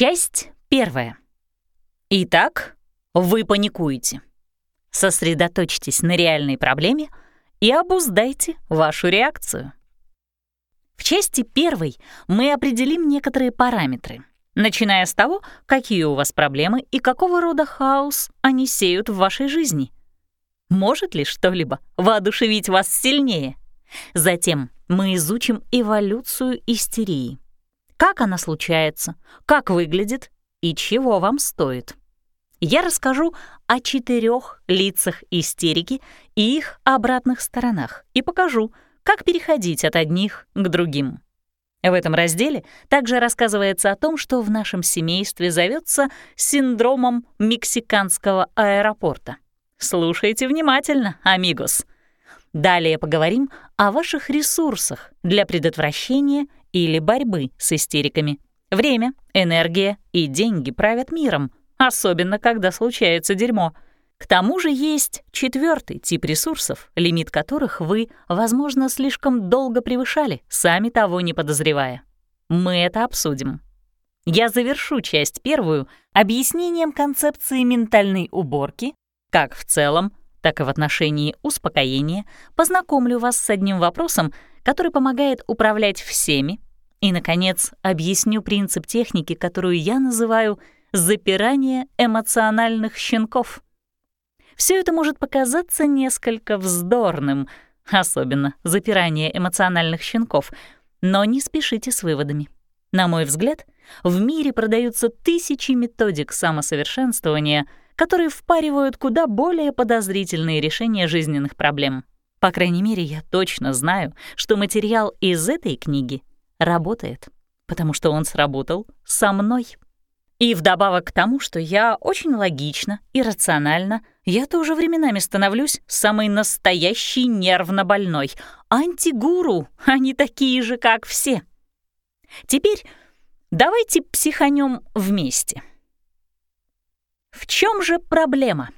Часть первая. Итак, вы паникуете. Сосредоточьтесь на реальной проблеме и обуздайте вашу реакцию. В части первой мы определим некоторые параметры, начиная с того, какие у вас проблемы и какого рода хаос они сеют в вашей жизни. Может ли что-либо воодушевить вас сильнее? Затем мы изучим эволюцию истерии. Как она случается, как выглядит и чего вам стоит. Я расскажу о четырех лицах истерики и их обратных сторонах и покажу, как переходить от одних к другим. В этом разделе также рассказывается о том, что в нашем семействе зовется синдромом мексиканского аэропорта. Слушайте внимательно, амигос. Далее поговорим о ваших ресурсах для предотвращения или борьбы с истериками. Время, энергия и деньги правят миром, особенно когда случается дерьмо. К тому же есть четвертый тип ресурсов, лимит которых вы, возможно, слишком долго превышали, сами того не подозревая. Мы это обсудим. Я завершу часть первую объяснением концепции ментальной уборки, как в целом, так и в отношении успокоения, познакомлю вас с одним вопросом, который помогает управлять всеми, и, наконец, объясню принцип техники, которую я называю «запирание эмоциональных щенков». Все это может показаться несколько вздорным, особенно запирание эмоциональных щенков, но не спешите с выводами. На мой взгляд, в мире продаются тысячи методик самосовершенствования, которые впаривают куда более подозрительные решения жизненных проблем. По крайней мере, я точно знаю, что материал из этой книги работает, потому что он сработал со мной. И вдобавок к тому, что я очень логично и рационально, я тоже временами становлюсь самой настоящей нервно больной. Антигуру, они такие же, как все. Теперь давайте психанем вместе. В чем же проблема?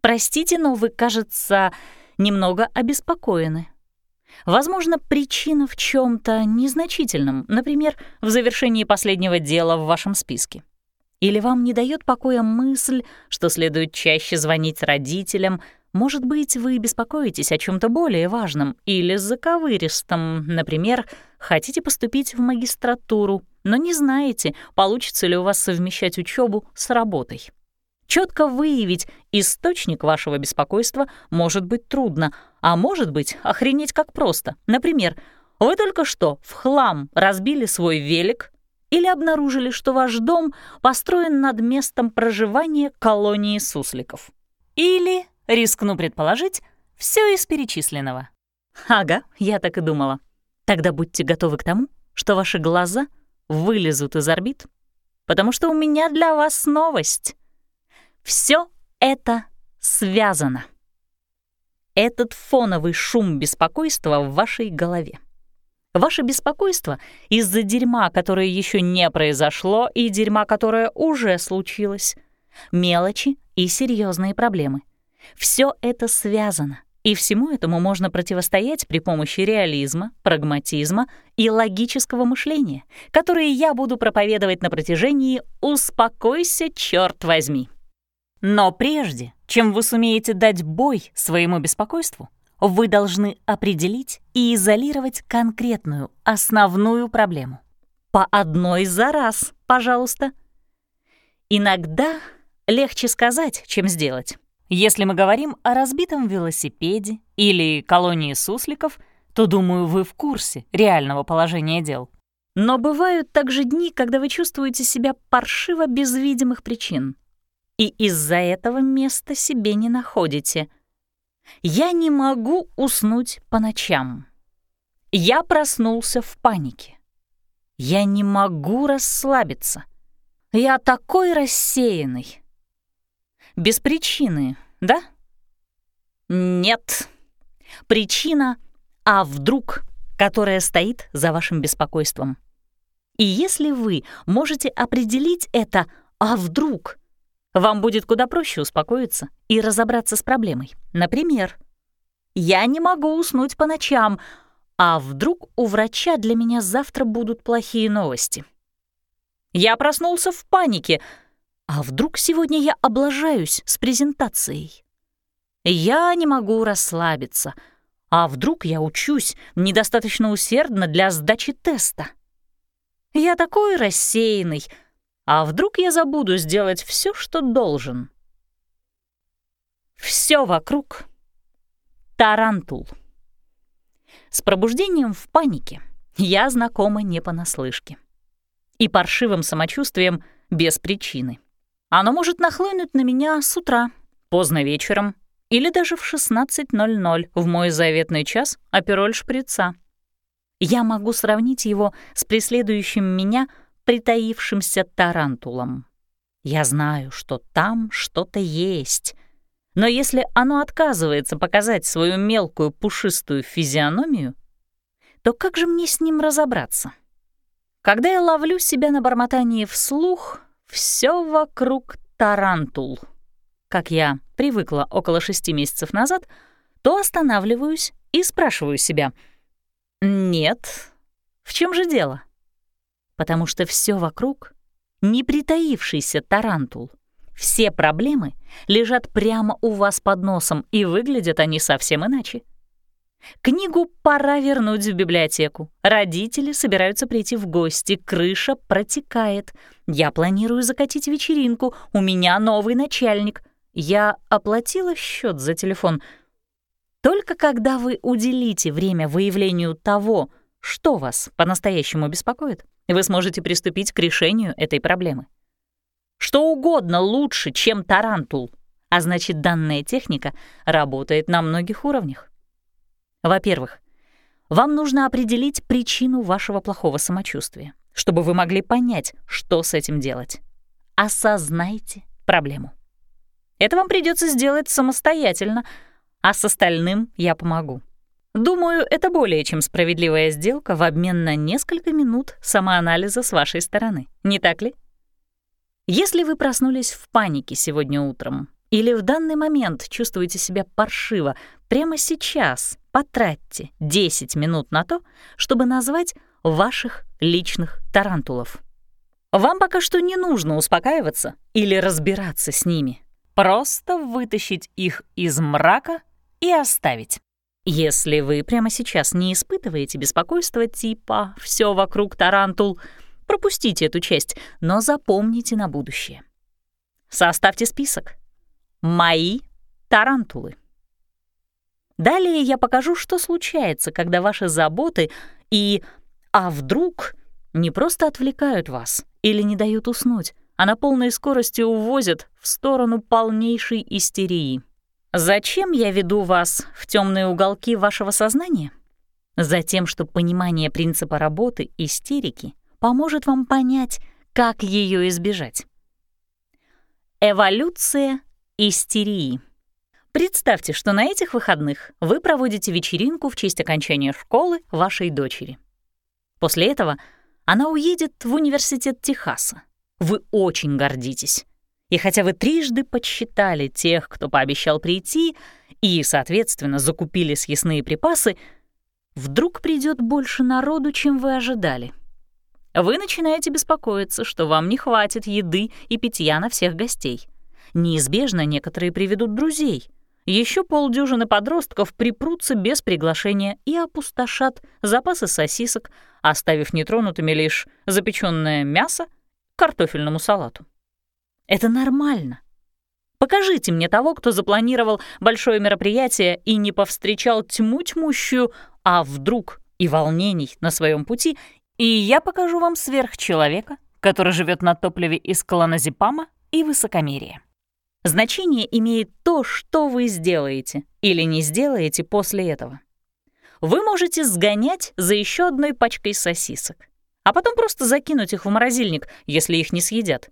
Простите, но вы, кажется, немного обеспокоены. Возможно, причина в чем то незначительном, например, в завершении последнего дела в вашем списке. Или вам не дает покоя мысль, что следует чаще звонить родителям, может быть, вы беспокоитесь о чем то более важном или заковыристом, например, хотите поступить в магистратуру, но не знаете, получится ли у вас совмещать учебу с работой. Четко выявить источник вашего беспокойства может быть трудно, а может быть охренеть как просто. Например, вы только что в хлам разбили свой велик или обнаружили, что ваш дом построен над местом проживания колонии сусликов. Или, рискну предположить, все из перечисленного. Ага, я так и думала. Тогда будьте готовы к тому, что ваши глаза вылезут из орбит, потому что у меня для вас новость. Все это связано. Этот фоновый шум беспокойства в вашей голове. Ваше беспокойство из-за дерьма, которое еще не произошло, и дерьма, которое уже случилось. Мелочи и серьезные проблемы. Все это связано, и всему этому можно противостоять при помощи реализма, прагматизма и логического мышления, которые я буду проповедовать на протяжении «Успокойся, черт возьми». Но прежде, чем вы сумеете дать бой своему беспокойству, вы должны определить и изолировать конкретную, основную проблему. По одной за раз, пожалуйста. Иногда легче сказать, чем сделать. Если мы говорим о разбитом велосипеде или колонии сусликов, то, думаю, вы в курсе реального положения дел. Но бывают также дни, когда вы чувствуете себя паршиво без видимых причин, и из-за этого места себе не находите. Я не могу уснуть по ночам. Я проснулся в панике. Я не могу расслабиться. Я такой рассеянный. Без причины, да? Нет. Причина «а вдруг», которая стоит за вашим беспокойством. И если вы можете определить это «а вдруг», вам будет куда проще успокоиться и разобраться с проблемой. Например, «Я не могу уснуть по ночам», а вдруг у врача для меня завтра будут плохие новости? Я проснулся в панике. А вдруг сегодня я облажаюсь с презентацией? Я не могу расслабиться. А вдруг я учусь недостаточно усердно для сдачи теста? Я такой рассеянный. А вдруг я забуду сделать все, что должен? Все вокруг — тарантул. С пробуждением в панике я знакома не понаслышке. И паршивым самочувствием без причины. Оно может нахлынуть на меня с утра, поздно вечером или даже в 16.00 в мой заветный час апероль шприца. Я могу сравнить его с преследующим меня притаившимся тарантулом. Я знаю, что там что-то есть, но если оно отказывается показать свою мелкую пушистую физиономию, то как же мне с ним разобраться? Когда я ловлю себя на бормотании вслух, все вокруг тарантул. Как я привыкла около шести месяцев назад, то останавливаюсь и спрашиваю себя, «Нет, в чем же дело?» Потому что все вокруг — не притаившийся тарантул. Все проблемы лежат прямо у вас под носом, и выглядят они совсем иначе. Книгу пора вернуть в библиотеку. Родители собираются прийти в гости, крыша протекает. Я планирую закатить вечеринку, у меня новый начальник. Я оплатила счет за телефон. Только когда вы уделите время выявлению того, что вас по-настоящему беспокоит, вы сможете приступить к решению этой проблемы. Что угодно лучше, чем тарантул, а значит, данная техника работает на многих уровнях. Во-первых, вам нужно определить причину вашего плохого самочувствия, чтобы вы могли понять, что с этим делать. Осознайте проблему. Это вам придется сделать самостоятельно, а с остальным я помогу. Думаю, это более чем справедливая сделка в обмен на несколько минут самоанализа с вашей стороны, не так ли? Если вы проснулись в панике сегодня утром или в данный момент чувствуете себя паршиво, прямо сейчас потратьте 10 минут на то, чтобы назвать ваших личных тарантулов. Вам пока что не нужно успокаиваться или разбираться с ними. Просто вытащить их из мрака и оставить. Если вы прямо сейчас не испытываете беспокойства типа «все вокруг тарантул», пропустите эту часть, но запомните на будущее. Составьте список. Мои тарантулы. Далее я покажу, что случается, когда ваши заботы и «а вдруг» не просто отвлекают вас или не дают уснуть, а на полной скорости увозят в сторону полнейшей истерии. Зачем я веду вас в темные уголки вашего сознания? Затем, что понимание принципа работы истерики поможет вам понять, как ее избежать. Эволюция истерии. Представьте, что на этих выходных вы проводите вечеринку в честь окончания школы вашей дочери. После этого она уедет в университет Техаса. Вы очень гордитесь. И хотя вы трижды подсчитали тех, кто пообещал прийти, и, соответственно, закупили съестные припасы, вдруг придет больше народу, чем вы ожидали. Вы начинаете беспокоиться, что вам не хватит еды и питья на всех гостей. Неизбежно некоторые приведут друзей. Еще полдюжины подростков припрутся без приглашения и опустошат запасы сосисок, оставив нетронутыми лишь запеченное мясо к картофельному салату. Это нормально. Покажите мне того, кто запланировал большое мероприятие и не повстречал тьму тьмущую, а вдруг и волнений на своем пути, и я покажу вам сверхчеловека, который живет на топливе из клоназепама и высокомерия. Значение имеет то, что вы сделаете или не сделаете после этого. Вы можете сгонять за еще одной пачкой сосисок, а потом просто закинуть их в морозильник, если их не съедят.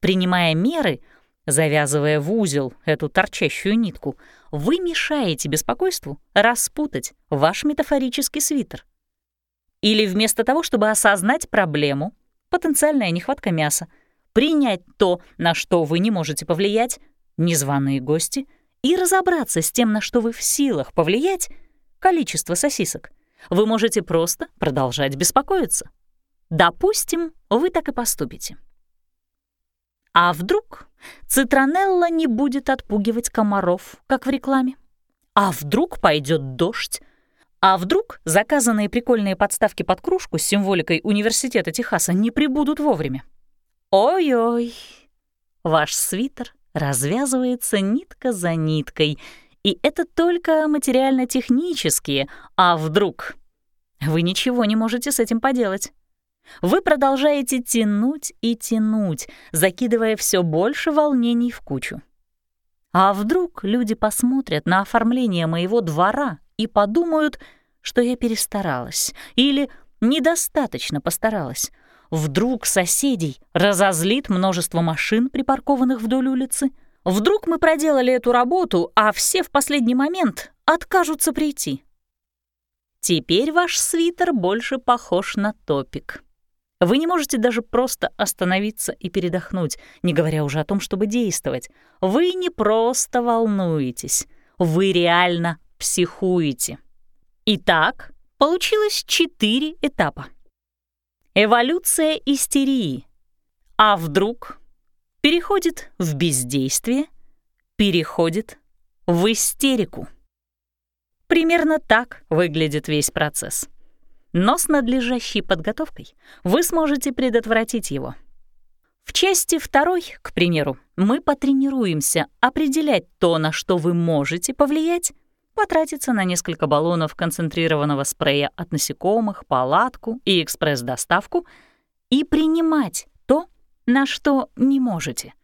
Принимая меры, завязывая в узел эту торчащую нитку, вы мешаете беспокойству распутать ваш метафорический свитер. Или вместо того, чтобы осознать проблему, потенциальная нехватка мяса, принять то, на что вы не можете повлиять, незваные гости, и разобраться с тем, на что вы в силах повлиять, количество сосисок, вы можете просто продолжать беспокоиться. Допустим, вы так и поступите. А вдруг цитронелла не будет отпугивать комаров, как в рекламе? А вдруг пойдет дождь? А вдруг заказанные прикольные подставки под кружку с символикой Университета Техаса не прибудут вовремя? Ой-ой, ваш свитер развязывается нитка за ниткой, и это только материально-технические, а вдруг? Вы ничего не можете с этим поделать. Вы продолжаете тянуть и тянуть, закидывая все больше волнений в кучу. А вдруг люди посмотрят на оформление моего двора и подумают, что я перестаралась или недостаточно постаралась. Вдруг соседей разозлит множество машин, припаркованных вдоль улицы. Вдруг мы проделали эту работу, а все в последний момент откажутся прийти. Теперь ваш свитер больше похож на топик. Вы не можете даже просто остановиться и передохнуть, не говоря уже о том, чтобы действовать. Вы не просто волнуетесь, вы реально психуете. Итак, получилось четыре этапа. Эволюция истерии. А вдруг переходит в бездействие, переходит в истерику. Примерно так выглядит весь процесс но с надлежащей подготовкой вы сможете предотвратить его. В части второй, к примеру, мы потренируемся определять то, на что вы можете повлиять, потратиться на несколько баллонов концентрированного спрея от насекомых, палатку и экспресс-доставку и принимать то, на что не можете.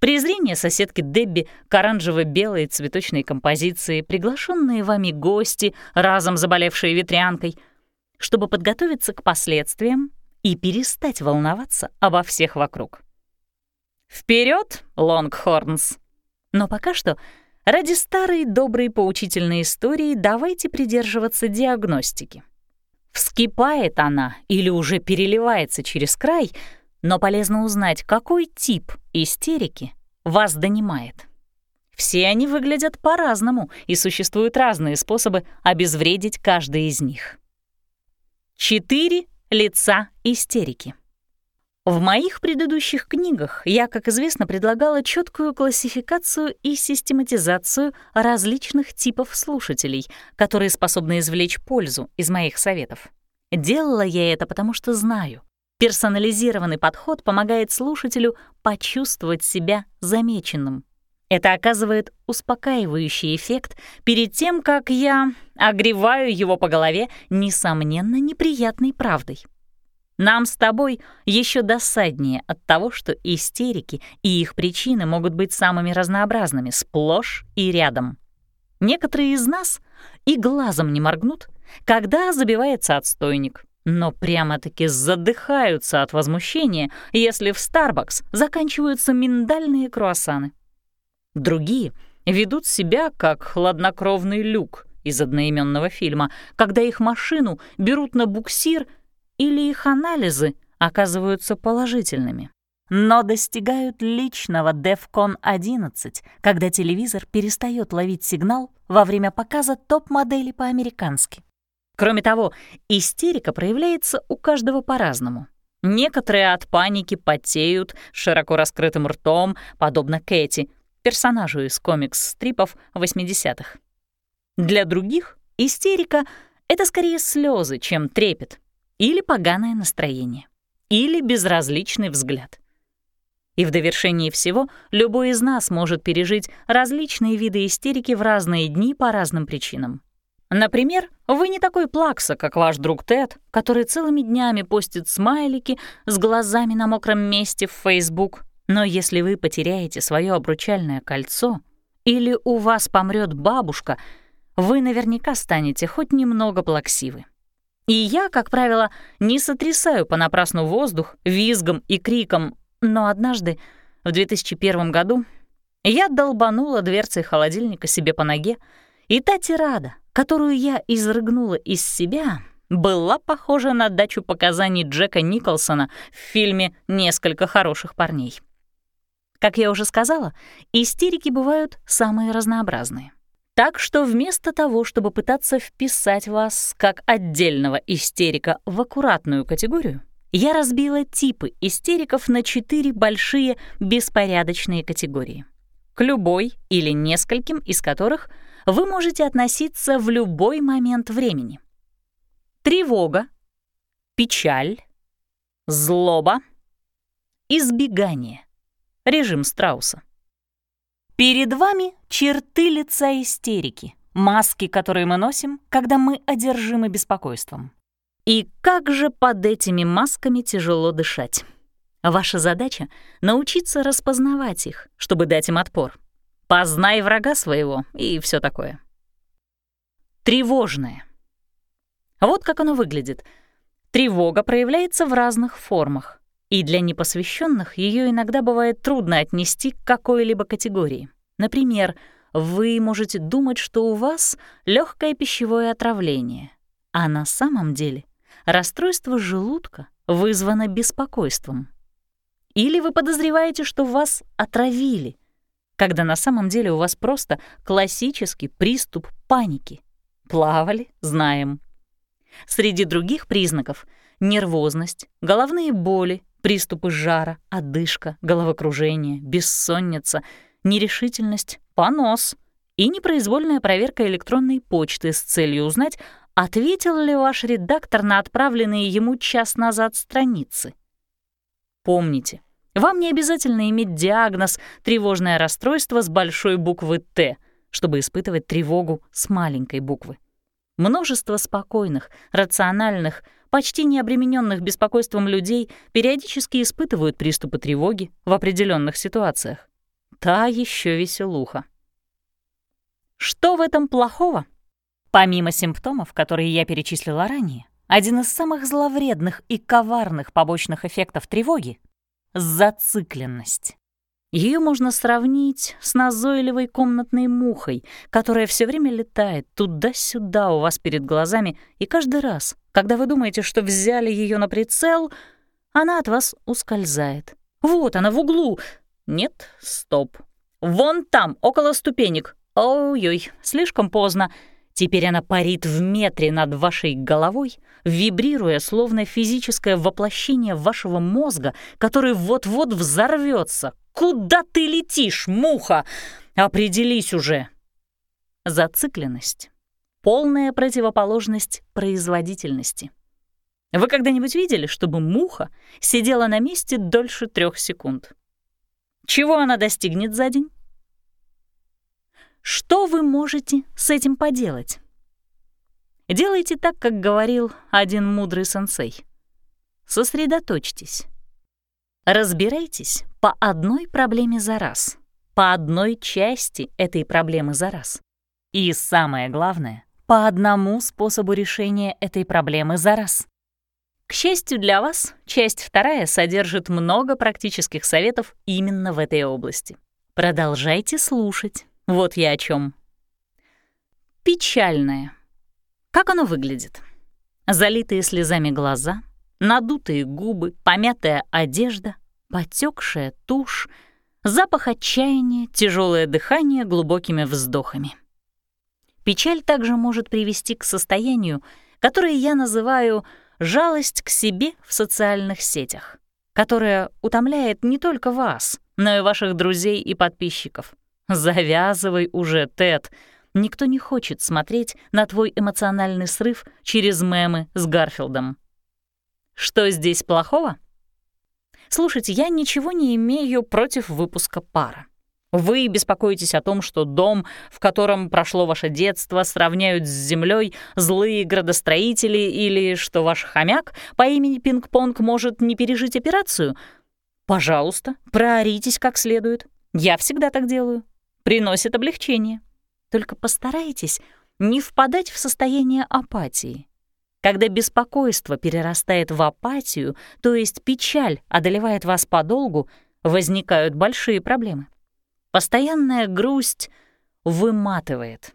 Презрение соседки Дебби к оранжево-белой цветочной композиции, приглашенные вами гости, разом заболевшие ветрянкой — чтобы подготовиться к последствиям и перестать волноваться обо всех вокруг. Вперед, Лонгхорнс! Но пока что, ради старой доброй поучительной истории, давайте придерживаться диагностики. Вскипает она или уже переливается через край, но полезно узнать, какой тип истерики вас донимает. Все они выглядят по-разному, и существуют разные способы обезвредить каждый из них. Четыре лица истерики. В моих предыдущих книгах я, как известно, предлагала четкую классификацию и систематизацию различных типов слушателей, которые способны извлечь пользу из моих советов. Делала я это потому, что знаю. Персонализированный подход помогает слушателю почувствовать себя замеченным. Это оказывает успокаивающий эффект перед тем, как я огреваю его по голове несомненно неприятной правдой. Нам с тобой еще досаднее от того, что истерики и их причины могут быть самыми разнообразными, сплошь и рядом. Некоторые из нас и глазом не моргнут, когда забивается отстойник, но прямо-таки задыхаются от возмущения, если в Starbucks заканчиваются миндальные круассаны. Другие ведут себя как хладнокровный люк из одноименного фильма, когда их машину берут на буксир или их анализы оказываются положительными. Но достигают личного DEFCON 11, когда телевизор перестает ловить сигнал во время показа топ-модели по-американски. Кроме того, истерика проявляется у каждого по-разному. Некоторые от паники потеют широко раскрытым ртом, подобно Кэти, персонажу из комикс-стрипов 80-х. Для других истерика — это скорее слезы, чем трепет, или поганое настроение, или безразличный взгляд. И в довершении всего любой из нас может пережить различные виды истерики в разные дни по разным причинам. Например, вы не такой плакса, как ваш друг Тед, который целыми днями постит смайлики с глазами на мокром месте в Facebook но если вы потеряете свое обручальное кольцо или у вас помрет бабушка, вы наверняка станете хоть немного плаксивы. И я, как правило, не сотрясаю понапрасну воздух визгом и криком, но однажды, в 2001 году, я долбанула дверцей холодильника себе по ноге, и та тирада, которую я изрыгнула из себя, была похожа на дачу показаний Джека Николсона в фильме «Несколько хороших парней». Как я уже сказала, истерики бывают самые разнообразные. Так что вместо того, чтобы пытаться вписать вас как отдельного истерика в аккуратную категорию, я разбила типы истериков на четыре большие беспорядочные категории, к любой или нескольким из которых вы можете относиться в любой момент времени. Тревога, печаль, злоба, избегание, режим Страуса. Перед вами черты лица истерики, маски, которые мы носим, когда мы одержимы беспокойством. И как же под этими масками тяжело дышать. Ваша задача — научиться распознавать их, чтобы дать им отпор. Познай врага своего и все такое. Тревожное. Вот как оно выглядит. Тревога проявляется в разных формах, и для непосвященных ее иногда бывает трудно отнести к какой-либо категории. Например, вы можете думать, что у вас легкое пищевое отравление, а на самом деле расстройство желудка вызвано беспокойством. Или вы подозреваете, что вас отравили, когда на самом деле у вас просто классический приступ паники. Плавали, знаем. Среди других признаков — нервозность, головные боли, приступы жара, одышка, головокружение, бессонница, нерешительность, понос и непроизвольная проверка электронной почты с целью узнать, ответил ли ваш редактор на отправленные ему час назад страницы. Помните, вам не обязательно иметь диагноз «тревожное расстройство» с большой буквы «Т», чтобы испытывать тревогу с маленькой буквы. Множество спокойных, рациональных, почти не обремененных беспокойством людей периодически испытывают приступы тревоги в определенных ситуациях. Та еще веселуха. Что в этом плохого? Помимо симптомов, которые я перечислила ранее, один из самых зловредных и коварных побочных эффектов тревоги — зацикленность. Ее можно сравнить с назойливой комнатной мухой, которая все время летает туда-сюда у вас перед глазами, и каждый раз, когда вы думаете, что взяли ее на прицел, она от вас ускользает. Вот она в углу. Нет, стоп. Вон там, около ступенек. Ой-ой, слишком поздно. Теперь она парит в метре над вашей головой, вибрируя, словно физическое воплощение вашего мозга, который вот-вот взорвется. Куда ты летишь, муха? Определись уже. Зацикленность — полная противоположность производительности. Вы когда-нибудь видели, чтобы муха сидела на месте дольше трех секунд? Чего она достигнет за день? Что вы можете с этим поделать? Делайте так, как говорил один мудрый сенсей. Сосредоточьтесь. Разбирайтесь по одной проблеме за раз, по одной части этой проблемы за раз. И самое главное, по одному способу решения этой проблемы за раз. К счастью для вас, часть вторая содержит много практических советов именно в этой области. Продолжайте слушать. Вот я о чем. Печальное. Как оно выглядит? Залитые слезами глаза, надутые губы, помятая одежда, потекшая тушь, запах отчаяния, тяжелое дыхание глубокими вздохами. Печаль также может привести к состоянию, которое я называю жалость к себе в социальных сетях, которая утомляет не только вас, но и ваших друзей и подписчиков. Завязывай уже, Тед. Никто не хочет смотреть на твой эмоциональный срыв через мемы с Гарфилдом. Что здесь плохого? Слушайте, я ничего не имею против выпуска пара. Вы беспокоитесь о том, что дом, в котором прошло ваше детство, сравняют с землей злые градостроители или что ваш хомяк по имени Пинг-Понг может не пережить операцию? Пожалуйста, прооритесь как следует. Я всегда так делаю приносит облегчение. Только постарайтесь не впадать в состояние апатии. Когда беспокойство перерастает в апатию, то есть печаль одолевает вас подолгу, возникают большие проблемы. Постоянная грусть выматывает.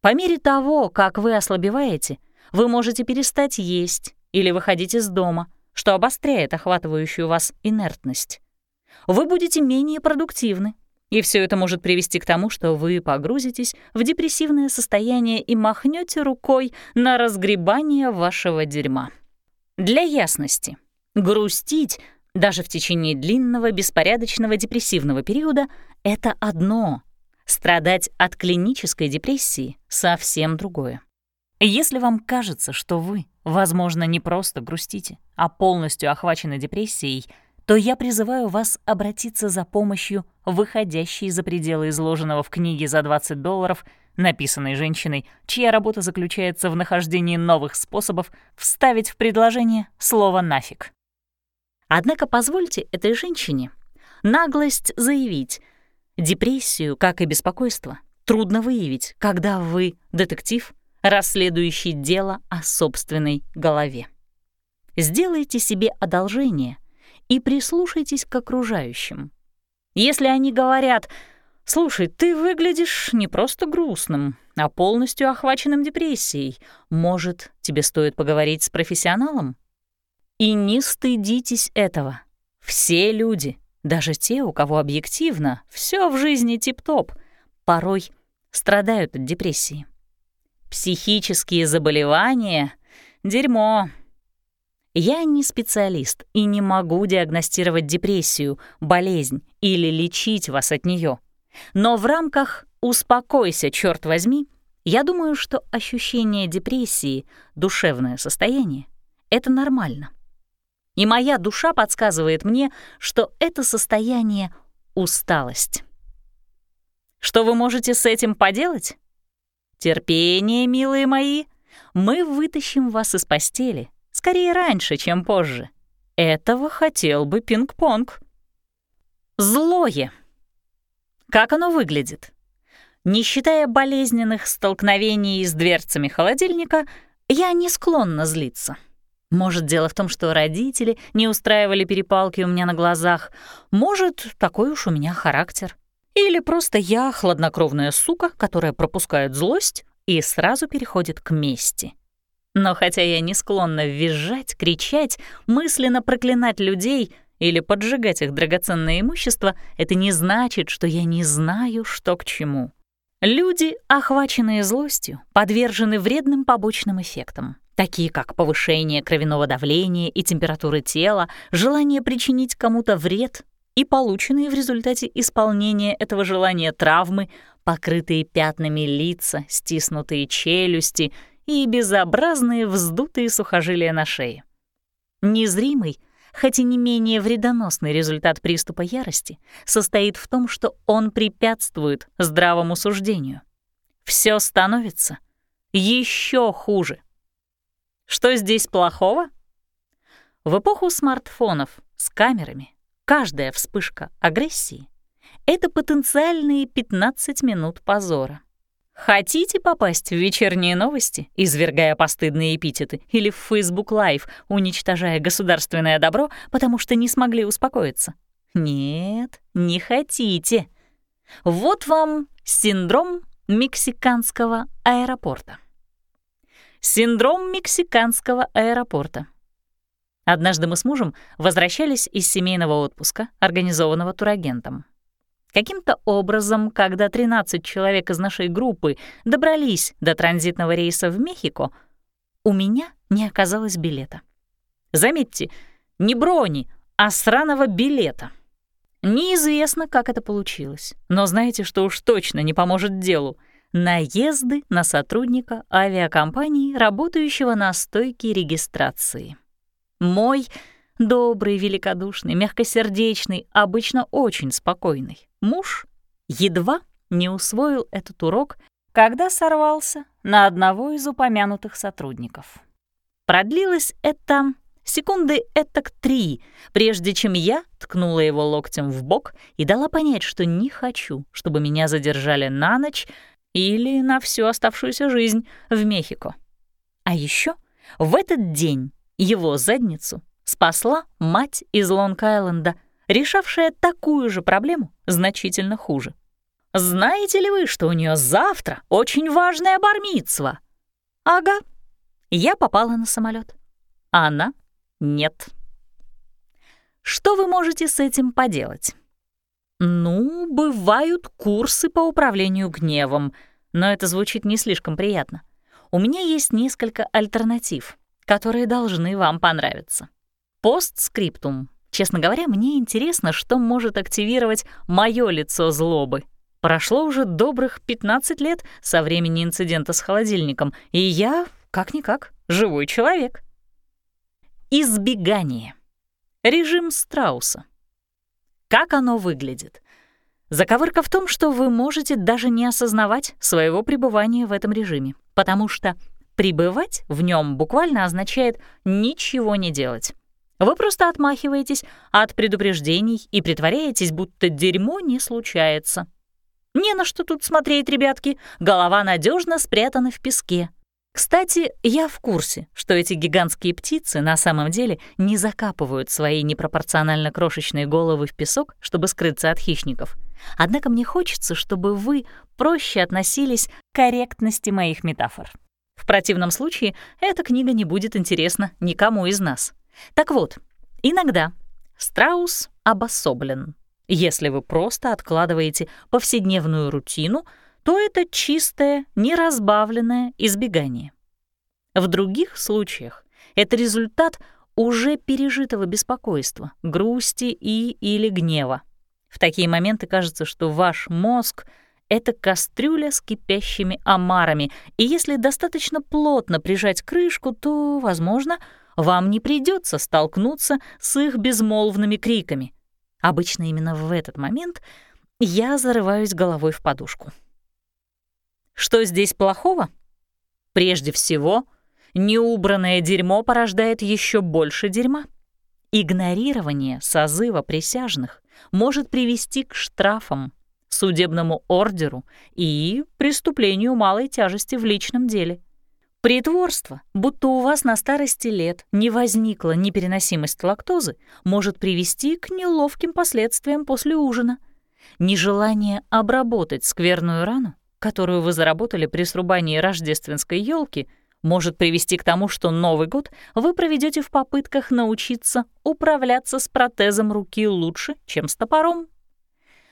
По мере того, как вы ослабеваете, вы можете перестать есть или выходить из дома, что обостряет охватывающую вас инертность. Вы будете менее продуктивны, и все это может привести к тому, что вы погрузитесь в депрессивное состояние и махнете рукой на разгребание вашего дерьма. Для ясности, Грустить даже в течение длинного беспорядочного депрессивного периода — это одно. Страдать от клинической депрессии — совсем другое. Если вам кажется, что вы, возможно, не просто грустите, а полностью охвачены депрессией, то я призываю вас обратиться за помощью, выходящей за пределы изложенного в книге за 20 долларов, написанной женщиной, чья работа заключается в нахождении новых способов вставить в предложение слово «нафиг». Однако позвольте этой женщине наглость заявить, депрессию, как и беспокойство, трудно выявить, когда вы детектив, расследующий дело о собственной голове. Сделайте себе одолжение и прислушайтесь к окружающим. Если они говорят «Слушай, ты выглядишь не просто грустным, а полностью охваченным депрессией. Может, тебе стоит поговорить с профессионалом?» И не стыдитесь этого. Все люди, даже те, у кого объективно все в жизни тип-топ, порой страдают от депрессии. Психические заболевания — дерьмо. Я не специалист и не могу диагностировать депрессию, болезнь или лечить вас от нее. Но в рамках «успокойся, черт возьми» я думаю, что ощущение депрессии, душевное состояние — это нормально. И моя душа подсказывает мне, что это состояние — усталость. Что вы можете с этим поделать? Терпение, милые мои. Мы вытащим вас из постели, скорее раньше, чем позже. Этого хотел бы пинг-понг. Злое. Как оно выглядит? Не считая болезненных столкновений с дверцами холодильника, я не склонна злиться. Может, дело в том, что родители не устраивали перепалки у меня на глазах. Может, такой уж у меня характер. Или просто я хладнокровная сука, которая пропускает злость и сразу переходит к мести. Но хотя я не склонна визжать, кричать, мысленно проклинать людей или поджигать их драгоценное имущество, это не значит, что я не знаю, что к чему. Люди, охваченные злостью, подвержены вредным побочным эффектам такие как повышение кровяного давления и температуры тела, желание причинить кому-то вред и полученные в результате исполнения этого желания травмы, покрытые пятнами лица, стиснутые челюсти и безобразные вздутые сухожилия на шее. Незримый, хоть и не менее вредоносный результат приступа ярости состоит в том, что он препятствует здравому суждению. Все становится еще хуже. Что здесь плохого? В эпоху смартфонов с камерами каждая вспышка агрессии — это потенциальные 15 минут позора. Хотите попасть в вечерние новости, извергая постыдные эпитеты, или в Facebook Live, уничтожая государственное добро, потому что не смогли успокоиться? Нет, не хотите. Вот вам синдром мексиканского аэропорта. Синдром мексиканского аэропорта. Однажды мы с мужем возвращались из семейного отпуска, организованного турагентом. Каким-то образом, когда 13 человек из нашей группы добрались до транзитного рейса в Мехико, у меня не оказалось билета. Заметьте, не брони, а сраного билета. Неизвестно, как это получилось, но знаете, что уж точно не поможет делу — Наезды на сотрудника авиакомпании, работающего на стойке регистрации. Мой добрый, великодушный, мягкосердечный, обычно очень спокойный муж едва не усвоил этот урок, когда сорвался на одного из упомянутых сотрудников. Продлилось это секунды этак три, прежде чем я ткнула его локтем в бок и дала понять, что не хочу, чтобы меня задержали на ночь или на всю оставшуюся жизнь в Мехико. А еще в этот день его задницу спасла мать из Лонг-Айленда, решавшая такую же проблему значительно хуже. Знаете ли вы, что у нее завтра очень важная бармитсва? Ага, я попала на самолет. А она — нет. Что вы можете с этим поделать? Ну, бывают курсы по управлению гневом, но это звучит не слишком приятно. У меня есть несколько альтернатив, которые должны вам понравиться. Постскриптум. Честно говоря, мне интересно, что может активировать мое лицо злобы. Прошло уже добрых 15 лет со времени инцидента с холодильником, и я, как-никак, живой человек. Избегание. Режим страуса. Как оно выглядит? Заковырка в том, что вы можете даже не осознавать своего пребывания в этом режиме, потому что пребывать в нем буквально означает ничего не делать. Вы просто отмахиваетесь от предупреждений и притворяетесь, будто дерьмо не случается. Не на что тут смотреть, ребятки, голова надежно спрятана в песке. Кстати, я в курсе, что эти гигантские птицы на самом деле не закапывают свои непропорционально крошечные головы в песок, чтобы скрыться от хищников. Однако мне хочется, чтобы вы проще относились к корректности моих метафор. В противном случае эта книга не будет интересна никому из нас. Так вот, иногда страус обособлен. Если вы просто откладываете повседневную рутину, то это чистое, неразбавленное избегание. В других случаях это результат уже пережитого беспокойства, грусти и или гнева. В такие моменты кажется, что ваш мозг — это кастрюля с кипящими омарами, и если достаточно плотно прижать крышку, то, возможно, вам не придется столкнуться с их безмолвными криками. Обычно именно в этот момент я зарываюсь головой в подушку. Что здесь плохого? Прежде всего, неубранное дерьмо порождает еще больше дерьма. Игнорирование созыва присяжных может привести к штрафам, судебному ордеру и преступлению малой тяжести в личном деле. Притворство, будто у вас на старости лет не возникла непереносимость лактозы, может привести к неловким последствиям после ужина. Нежелание обработать скверную рану, которую вы заработали при срубании рождественской елки, может привести к тому, что Новый год вы проведете в попытках научиться управляться с протезом руки лучше, чем с топором.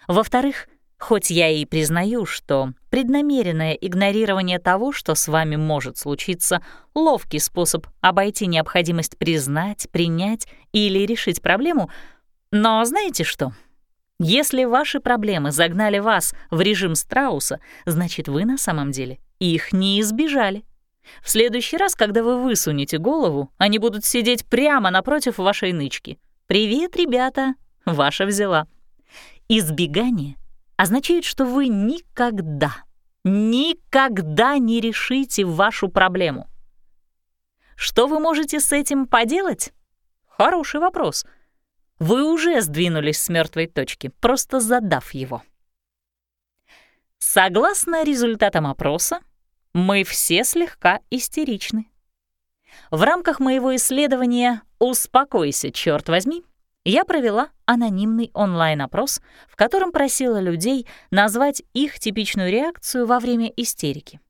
Во-вторых, Хоть я и признаю, что преднамеренное игнорирование того, что с вами может случиться, ловкий способ обойти необходимость признать, принять или решить проблему, но знаете что? Если ваши проблемы загнали вас в режим страуса, значит, вы на самом деле их не избежали. В следующий раз, когда вы высунете голову, они будут сидеть прямо напротив вашей нычки. «Привет, ребята!» Ваша взяла. Избегание означает, что вы никогда, никогда не решите вашу проблему. Что вы можете с этим поделать? Хороший вопрос. Вы уже сдвинулись с мертвой точки, просто задав его. Согласно результатам опроса, мы все слегка истеричны. В рамках моего исследования «Успокойся, черт возьми» я провела анонимный онлайн-опрос, в котором просила людей назвать их типичную реакцию во время истерики.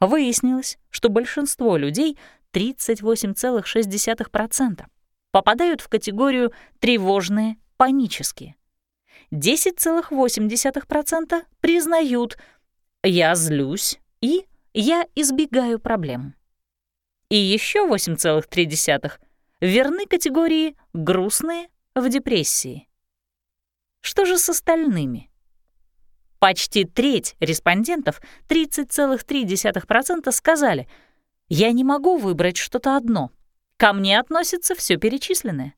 Выяснилось, что большинство людей, 38,6%, попадают в категорию тревожные, панические. 10,8% признают «я злюсь» и «я избегаю проблем». И еще 8,3% верны категории «грустные», в депрессии. Что же с остальными? Почти треть респондентов, 30,3%, сказали, «Я не могу выбрать что-то одно. Ко мне относится все перечисленное».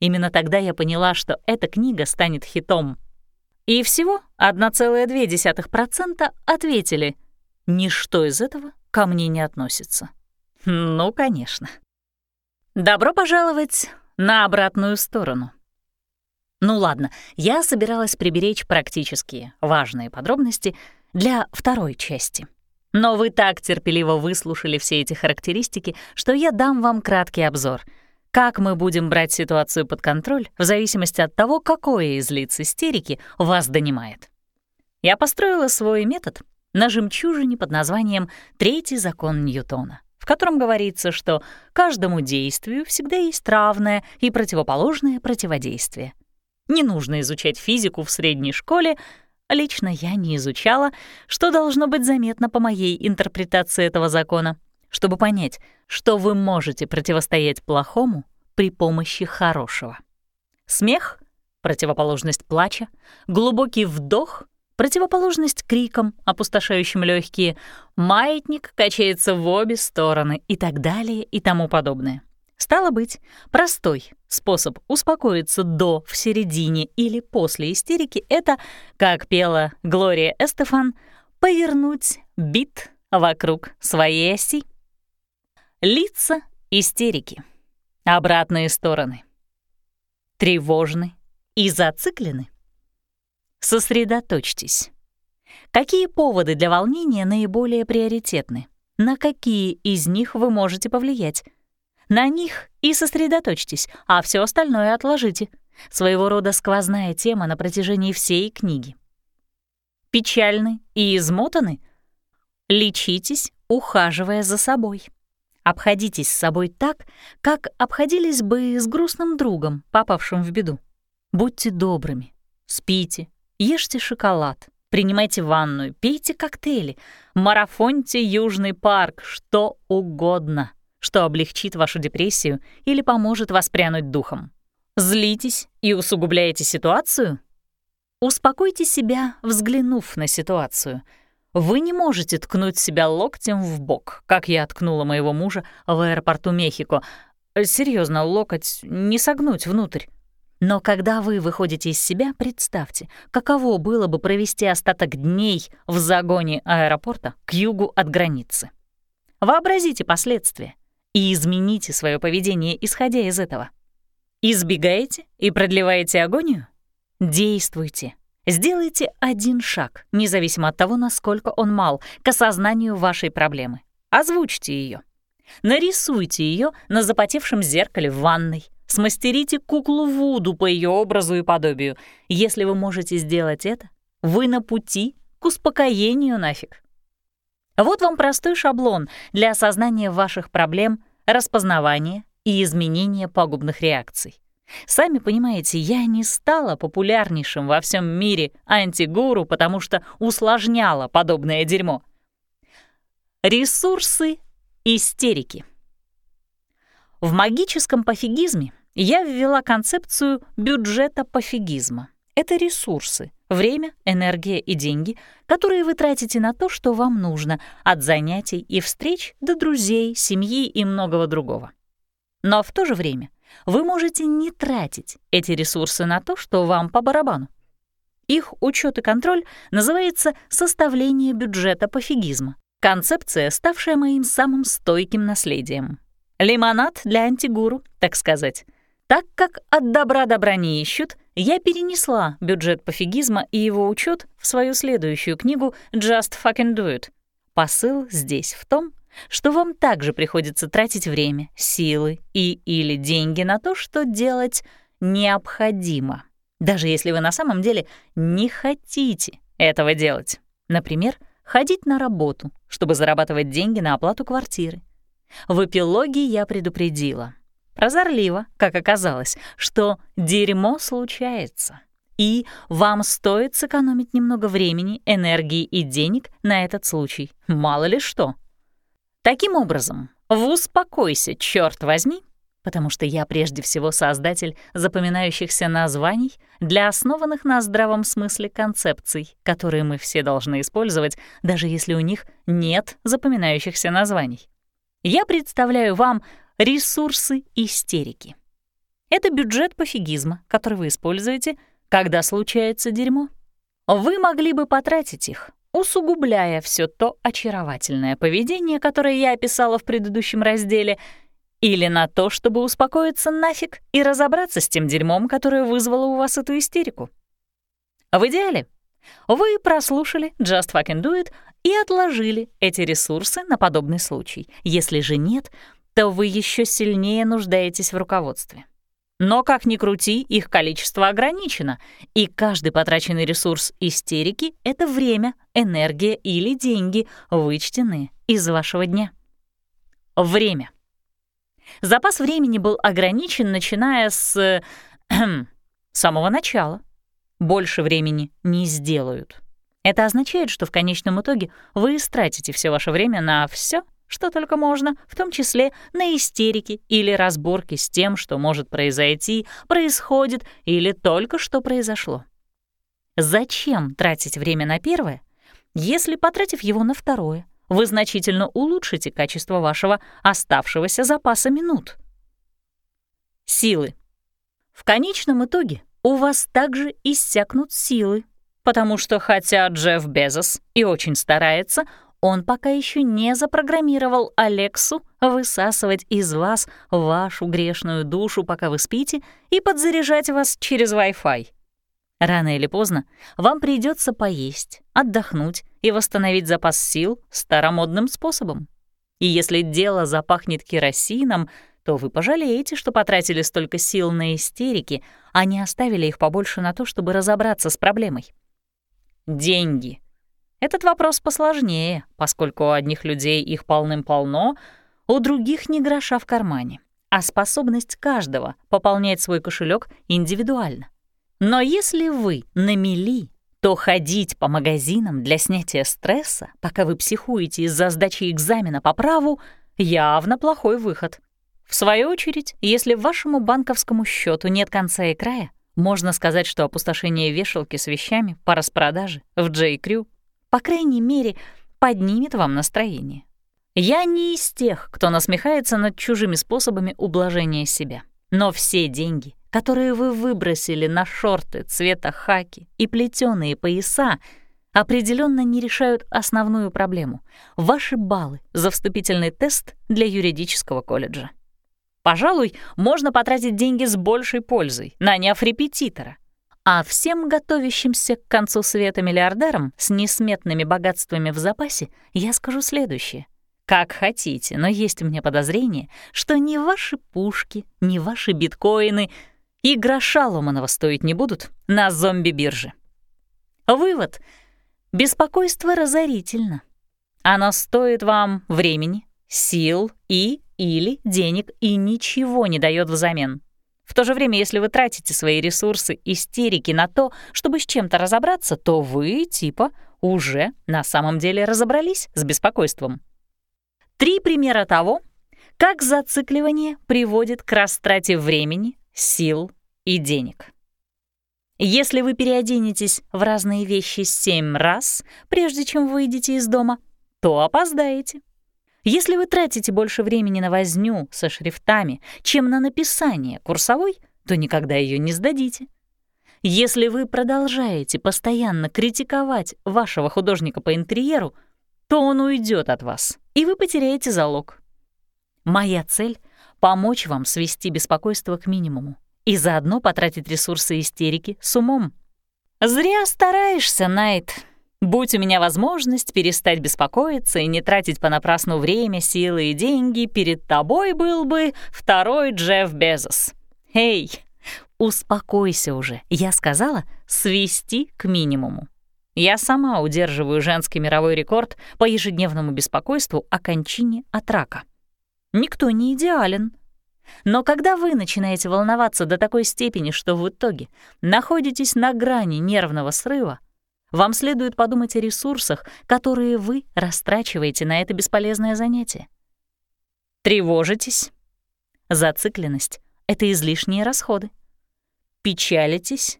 Именно тогда я поняла, что эта книга станет хитом. И всего 1,2% ответили, «Ничто из этого ко мне не относится». Ну, конечно. Добро пожаловать на обратную сторону. Ну ладно, я собиралась приберечь практические, важные подробности для второй части. Но вы так терпеливо выслушали все эти характеристики, что я дам вам краткий обзор. Как мы будем брать ситуацию под контроль в зависимости от того, какое из лиц истерики вас донимает. Я построила свой метод на жемчужине под названием «Третий закон Ньютона» в котором говорится, что каждому действию всегда есть равное и противоположное противодействие. Не нужно изучать физику в средней школе, лично я не изучала, что должно быть заметно по моей интерпретации этого закона, чтобы понять, что вы можете противостоять плохому, при помощи хорошего. Смех — противоположность плача, глубокий вдох — противоположность крикам, опустошающим легкие, маятник качается в обе стороны и так далее и тому подобное. Стало быть, простой способ успокоиться до, в середине или после истерики — это, как пела Глория Эстефан, повернуть бит вокруг своей оси. Лица истерики. Обратные стороны. Тревожны и зациклены. Сосредоточьтесь. Какие поводы для волнения наиболее приоритетны? На какие из них вы можете повлиять? На них и сосредоточьтесь, а все остальное отложите. Своего рода сквозная тема на протяжении всей книги. Печальны и измотаны? Лечитесь, ухаживая за собой. Обходитесь с собой так, как обходились бы с грустным другом, попавшим в беду. Будьте добрыми, спите, ешьте шоколад, принимайте ванную, пейте коктейли, марафоньте Южный парк, что угодно, что облегчит вашу депрессию или поможет воспрянуть духом. Злитесь и усугубляете ситуацию? Успокойте себя, взглянув на ситуацию — вы не можете ткнуть себя локтем в бок, как я ткнула моего мужа в аэропорту Мехико. Серьезно, локоть не согнуть внутрь. Но когда вы выходите из себя, представьте, каково было бы провести остаток дней в загоне аэропорта к югу от границы. Вообразите последствия и измените свое поведение, исходя из этого. Избегаете и продлеваете агонию? Действуйте. Сделайте один шаг, независимо от того, насколько он мал, к осознанию вашей проблемы. Озвучьте ее. Нарисуйте ее на запотевшем зеркале в ванной. Смастерите куклу Вуду по ее образу и подобию. Если вы можете сделать это, вы на пути к успокоению нафиг. Вот вам простой шаблон для осознания ваших проблем, распознавания и изменения пагубных реакций. Сами понимаете, я не стала популярнейшим во всем мире антигуру, потому что усложняла подобное дерьмо. Ресурсы истерики. В магическом пофигизме я ввела концепцию бюджета пофигизма. Это ресурсы, время, энергия и деньги, которые вы тратите на то, что вам нужно, от занятий и встреч до друзей, семьи и многого другого. Но в то же время вы можете не тратить эти ресурсы на то, что вам по барабану. Их учет и контроль называется составление бюджета пофигизма, концепция, ставшая моим самым стойким наследием. Лимонад для антигуру, так сказать. Так как от добра добра не ищут, я перенесла бюджет пофигизма и его учет в свою следующую книгу «Just fucking do it». Посыл здесь в том, что вам также приходится тратить время, силы и или деньги на то, что делать необходимо, даже если вы на самом деле не хотите этого делать. Например, ходить на работу, чтобы зарабатывать деньги на оплату квартиры. В эпилоге я предупредила, прозорливо, как оказалось, что дерьмо случается, и вам стоит сэкономить немного времени, энергии и денег на этот случай, мало ли что. Таким образом, в «Успокойся, черт возьми», потому что я прежде всего создатель запоминающихся названий для основанных на здравом смысле концепций, которые мы все должны использовать, даже если у них нет запоминающихся названий. Я представляю вам ресурсы истерики. Это бюджет пофигизма, который вы используете, когда случается дерьмо. Вы могли бы потратить их усугубляя все то очаровательное поведение, которое я описала в предыдущем разделе, или на то, чтобы успокоиться нафиг и разобраться с тем дерьмом, которое вызвало у вас эту истерику. В идеале вы прослушали Just Fucking Do It и отложили эти ресурсы на подобный случай. Если же нет, то вы еще сильнее нуждаетесь в руководстве. Но, как ни крути, их количество ограничено, и каждый потраченный ресурс истерики — это время, энергия или деньги, вычтенные из вашего дня. Время. Запас времени был ограничен, начиная с самого начала. Больше времени не сделают. Это означает, что в конечном итоге вы истратите все ваше время на все, что только можно, в том числе на истерики или разборки с тем, что может произойти, происходит или только что произошло. Зачем тратить время на первое, если, потратив его на второе, вы значительно улучшите качество вашего оставшегося запаса минут? Силы. В конечном итоге у вас также иссякнут силы, потому что хотя Джефф Безос и очень старается, он пока еще не запрограммировал Алексу высасывать из вас вашу грешную душу, пока вы спите, и подзаряжать вас через Wi-Fi. Рано или поздно вам придется поесть, отдохнуть и восстановить запас сил старомодным способом. И если дело запахнет керосином, то вы пожалеете, что потратили столько сил на истерики, а не оставили их побольше на то, чтобы разобраться с проблемой. Деньги — этот вопрос посложнее, поскольку у одних людей их полным-полно, у других ни гроша в кармане, а способность каждого пополнять свой кошелек индивидуально. Но если вы на мели, то ходить по магазинам для снятия стресса, пока вы психуете из-за сдачи экзамена по праву, явно плохой выход. В свою очередь, если вашему банковскому счету нет конца и края, можно сказать, что опустошение вешалки с вещами по распродаже в J. Crew по крайней мере, поднимет вам настроение. Я не из тех, кто насмехается над чужими способами ублажения себя. Но все деньги, которые вы выбросили на шорты цвета хаки и плетеные пояса, определенно не решают основную проблему — ваши баллы за вступительный тест для юридического колледжа. Пожалуй, можно потратить деньги с большей пользой, наняв репетитора, а всем готовящимся к концу света миллиардерам с несметными богатствами в запасе я скажу следующее. Как хотите, но есть у меня подозрение, что ни ваши пушки, ни ваши биткоины и гроша ломаного стоить не будут на зомби-бирже. Вывод. Беспокойство разорительно. Оно стоит вам времени, сил и или денег и ничего не дает взамен. В то же время, если вы тратите свои ресурсы истерики на то, чтобы с чем-то разобраться, то вы, типа, уже на самом деле разобрались с беспокойством. Три примера того, как зацикливание приводит к растрате времени, сил и денег. Если вы переоденетесь в разные вещи семь раз, прежде чем выйдете из дома, то опоздаете. Если вы тратите больше времени на возню со шрифтами, чем на написание курсовой, то никогда ее не сдадите. Если вы продолжаете постоянно критиковать вашего художника по интерьеру, то он уйдет от вас, и вы потеряете залог. Моя цель — помочь вам свести беспокойство к минимуму и заодно потратить ресурсы истерики с умом. Зря стараешься, Найт. Будь у меня возможность перестать беспокоиться и не тратить понапрасну время, силы и деньги, перед тобой был бы второй Джефф Безос. Эй, успокойся уже. Я сказала свести к минимуму. Я сама удерживаю женский мировой рекорд по ежедневному беспокойству о кончине от рака. Никто не идеален. Но когда вы начинаете волноваться до такой степени, что в итоге находитесь на грани нервного срыва, вам следует подумать о ресурсах, которые вы растрачиваете на это бесполезное занятие. Тревожитесь. Зацикленность — это излишние расходы. Печалитесь.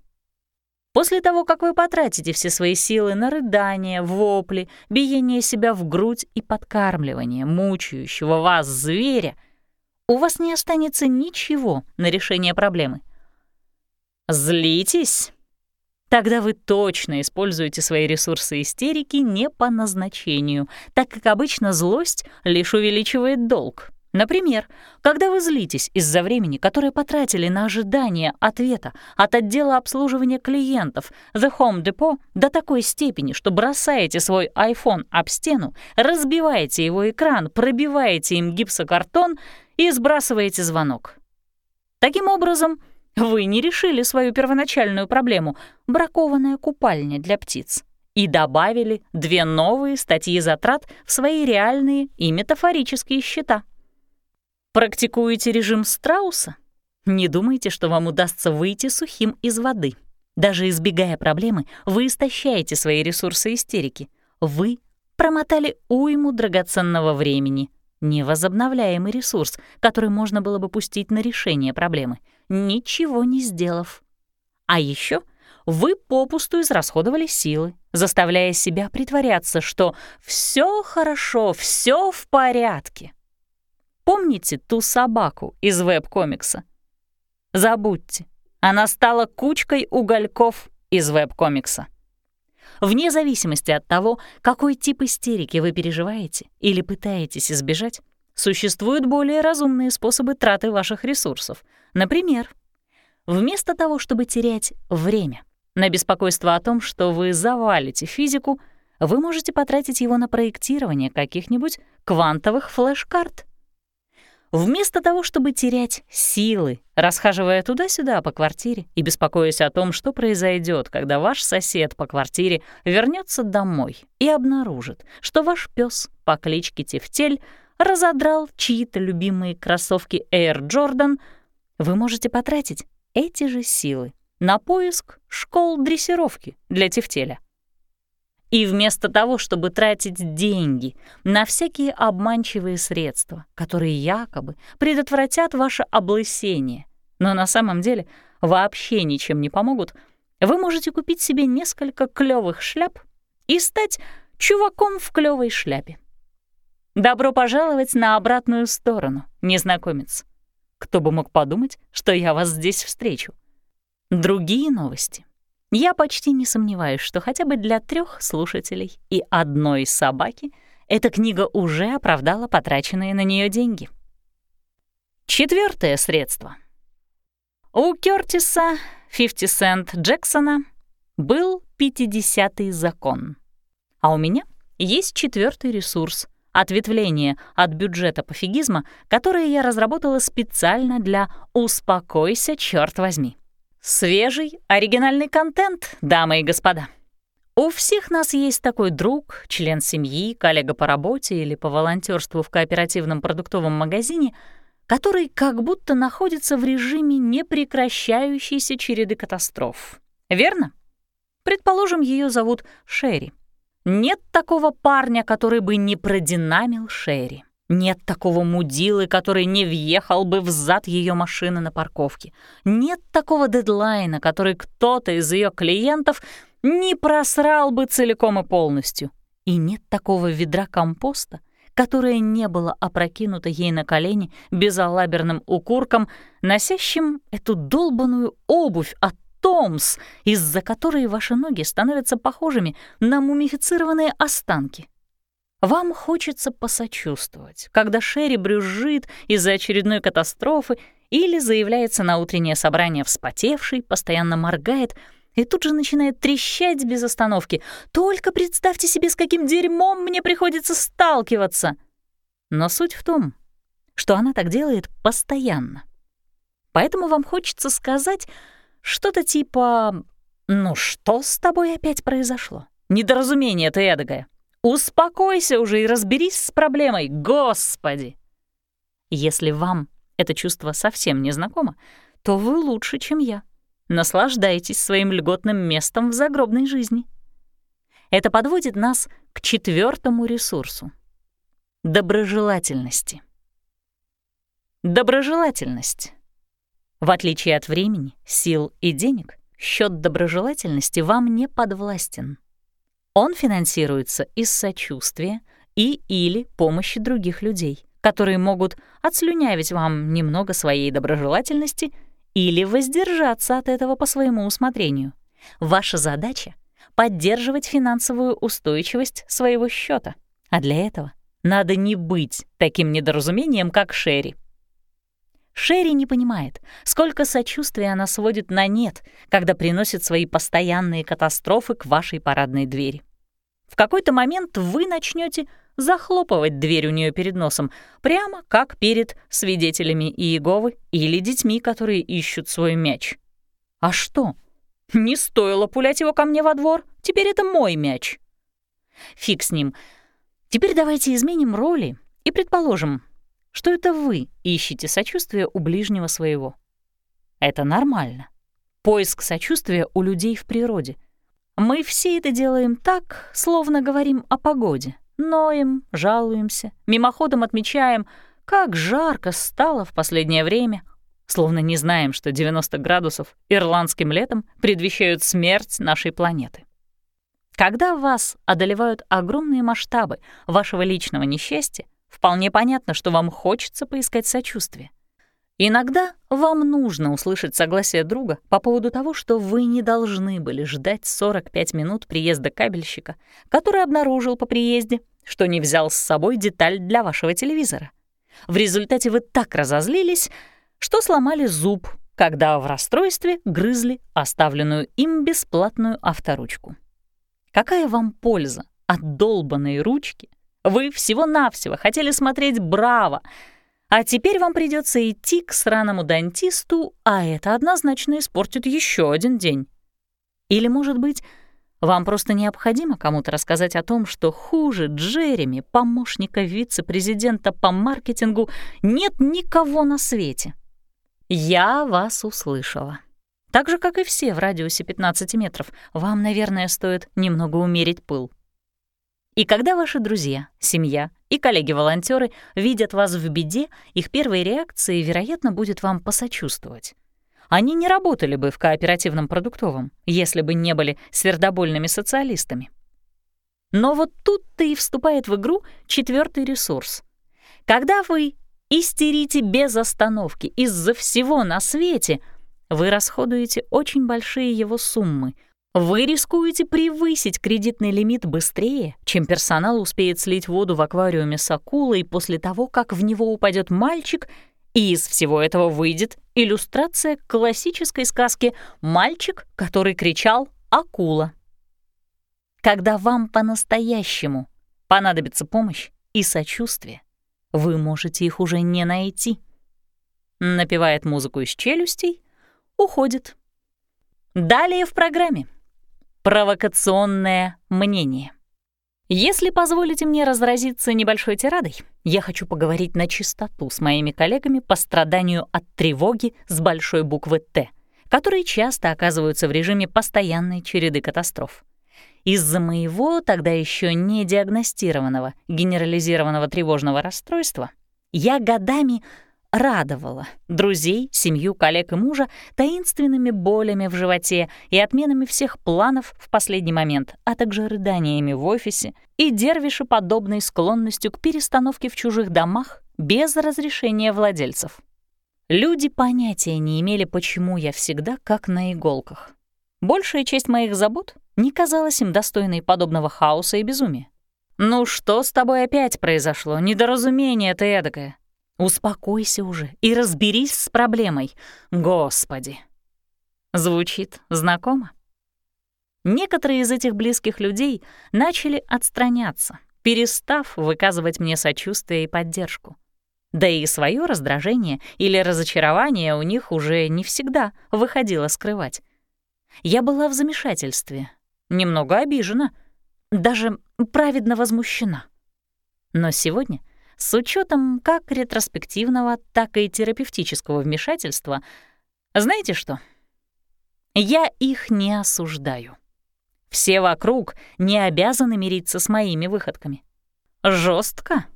После того, как вы потратите все свои силы на рыдание, вопли, биение себя в грудь и подкармливание мучающего вас зверя, у вас не останется ничего на решение проблемы. Злитесь. Тогда вы точно используете свои ресурсы истерики не по назначению, так как обычно злость лишь увеличивает долг. Например, когда вы злитесь из-за времени, которое потратили на ожидание ответа от отдела обслуживания клиентов The Home Depot до такой степени, что бросаете свой iPhone об стену, разбиваете его экран, пробиваете им гипсокартон и сбрасываете звонок. Таким образом, вы не решили свою первоначальную проблему — бракованная купальня для птиц и добавили две новые статьи затрат в свои реальные и метафорические счета. Практикуете режим страуса? Не думайте, что вам удастся выйти сухим из воды. Даже избегая проблемы, вы истощаете свои ресурсы истерики. Вы промотали уйму драгоценного времени, невозобновляемый ресурс, который можно было бы пустить на решение проблемы, ничего не сделав. А еще вы попусту израсходовали силы, заставляя себя притворяться, что все хорошо, все в порядке. Помните ту собаку из веб-комикса? Забудьте, она стала кучкой угольков из веб-комикса. Вне зависимости от того, какой тип истерики вы переживаете или пытаетесь избежать, существуют более разумные способы траты ваших ресурсов. Например, вместо того, чтобы терять время на беспокойство о том, что вы завалите физику, вы можете потратить его на проектирование каких-нибудь квантовых флеш-карт. Вместо того, чтобы терять силы, расхаживая туда-сюда по квартире и беспокоясь о том, что произойдет, когда ваш сосед по квартире вернется домой и обнаружит, что ваш пес по кличке Тефтель разодрал чьи-то любимые кроссовки Air Jordan, вы можете потратить эти же силы на поиск школ дрессировки для Тефтеля. И вместо того, чтобы тратить деньги на всякие обманчивые средства, которые якобы предотвратят ваше облысение, но на самом деле вообще ничем не помогут, вы можете купить себе несколько клёвых шляп и стать чуваком в клёвой шляпе. Добро пожаловать на обратную сторону, незнакомец. Кто бы мог подумать, что я вас здесь встречу. Другие новости я почти не сомневаюсь, что хотя бы для трех слушателей и одной собаки эта книга уже оправдала потраченные на нее деньги. Четвертое средство. У Кёртиса 50 Cent Джексона был 50-й закон. А у меня есть четвертый ресурс — ответвление от бюджета пофигизма, которое я разработала специально для «Успокойся, черт возьми». Свежий, оригинальный контент, дамы и господа. У всех нас есть такой друг, член семьи, коллега по работе или по волонтерству в кооперативном продуктовом магазине, который как будто находится в режиме непрекращающейся череды катастроф. Верно? Предположим, ее зовут Шерри. Нет такого парня, который бы не продинамил Шерри. Нет такого мудилы, который не въехал бы в зад ее машины на парковке. Нет такого дедлайна, который кто-то из ее клиентов не просрал бы целиком и полностью. И нет такого ведра компоста, которое не было опрокинуто ей на колени безалаберным укурком, носящим эту долбаную обувь от Томс, из-за которой ваши ноги становятся похожими на мумифицированные останки. Вам хочется посочувствовать, когда Шерри брюзжит из-за очередной катастрофы или заявляется на утреннее собрание вспотевший, постоянно моргает и тут же начинает трещать без остановки. «Только представьте себе, с каким дерьмом мне приходится сталкиваться!» Но суть в том, что она так делает постоянно. Поэтому вам хочется сказать что-то типа «Ну что с тобой опять произошло? Недоразумение ты эдакое. Успокойся уже и разберись с проблемой, господи! Если вам это чувство совсем не знакомо, то вы лучше, чем я. Наслаждайтесь своим льготным местом в загробной жизни. Это подводит нас к четвертому ресурсу — доброжелательности. Доброжелательность. В отличие от времени, сил и денег, счет доброжелательности вам не подвластен. Он финансируется из сочувствия и или помощи других людей, которые могут отслюнявить вам немного своей доброжелательности или воздержаться от этого по своему усмотрению. Ваша задача — поддерживать финансовую устойчивость своего счета, а для этого надо не быть таким недоразумением, как Шерри. Шерри не понимает, сколько сочувствия она сводит на нет, когда приносит свои постоянные катастрофы к вашей парадной двери. В какой-то момент вы начнете захлопывать дверь у нее перед носом, прямо как перед свидетелями Иеговы или детьми, которые ищут свой мяч. А что? Не стоило пулять его ко мне во двор, теперь это мой мяч. Фиг с ним. Теперь давайте изменим роли и предположим, что это вы ищете сочувствие у ближнего своего. Это нормально. Поиск сочувствия у людей в природе. Мы все это делаем так, словно говорим о погоде, Ноем, жалуемся, мимоходом отмечаем, как жарко стало в последнее время, словно не знаем, что 90 градусов ирландским летом предвещают смерть нашей планеты. Когда вас одолевают огромные масштабы вашего личного несчастья, вполне понятно, что вам хочется поискать сочувствие. Иногда вам нужно услышать согласие друга по поводу того, что вы не должны были ждать 45 минут приезда кабельщика, который обнаружил по приезде, что не взял с собой деталь для вашего телевизора. В результате вы так разозлились, что сломали зуб, когда в расстройстве грызли оставленную им бесплатную авторучку. Какая вам польза от долбанной ручки? Вы всего-навсего хотели смотреть «Браво», а теперь вам придется идти к сраному дантисту, а это однозначно испортит еще один день. Или, может быть, вам просто необходимо кому-то рассказать о том, что хуже Джереми, помощника вице-президента по маркетингу, нет никого на свете. Я вас услышала. Так же, как и все в радиусе 15 метров, вам, наверное, стоит немного умерить пыл. И когда ваши друзья, семья и коллеги-волонтеры видят вас в беде, их первой реакцией, вероятно, будет вам посочувствовать. Они не работали бы в кооперативном продуктовом, если бы не были свердобольными социалистами. Но вот тут-то и вступает в игру четвертый ресурс. Когда вы истерите без остановки из-за всего на свете — вы расходуете очень большие его суммы. Вы рискуете превысить кредитный лимит быстрее, чем персонал успеет слить воду в аквариуме с акулой после того, как в него упадет мальчик, и из всего этого выйдет иллюстрация классической сказки «Мальчик, который кричал «Акула». Когда вам по-настоящему понадобится помощь и сочувствие, вы можете их уже не найти. Напевает музыку из челюстей уходит. Далее в программе. Провокационное мнение. Если позволите мне разразиться небольшой тирадой, я хочу поговорить на чистоту с моими коллегами по страданию от тревоги с большой буквы «Т», которые часто оказываются в режиме постоянной череды катастроф. Из-за моего тогда еще не диагностированного генерализированного тревожного расстройства я годами радовала друзей, семью, коллег и мужа таинственными болями в животе и отменами всех планов в последний момент, а также рыданиями в офисе и дервишеподобной склонностью к перестановке в чужих домах без разрешения владельцев. Люди понятия не имели, почему я всегда как на иголках. Большая часть моих забот не казалась им достойной подобного хаоса и безумия. «Ну что с тобой опять произошло? Недоразумение ты эдакое. Успокойся уже и разберись с проблемой. Господи. Звучит знакомо? Некоторые из этих близких людей начали отстраняться, перестав выказывать мне сочувствие и поддержку. Да и свое раздражение или разочарование у них уже не всегда выходило скрывать. Я была в замешательстве, немного обижена, даже праведно возмущена. Но сегодня — с учетом как ретроспективного, так и терапевтического вмешательства, знаете что? Я их не осуждаю. Все вокруг не обязаны мириться с моими выходками. Жестко?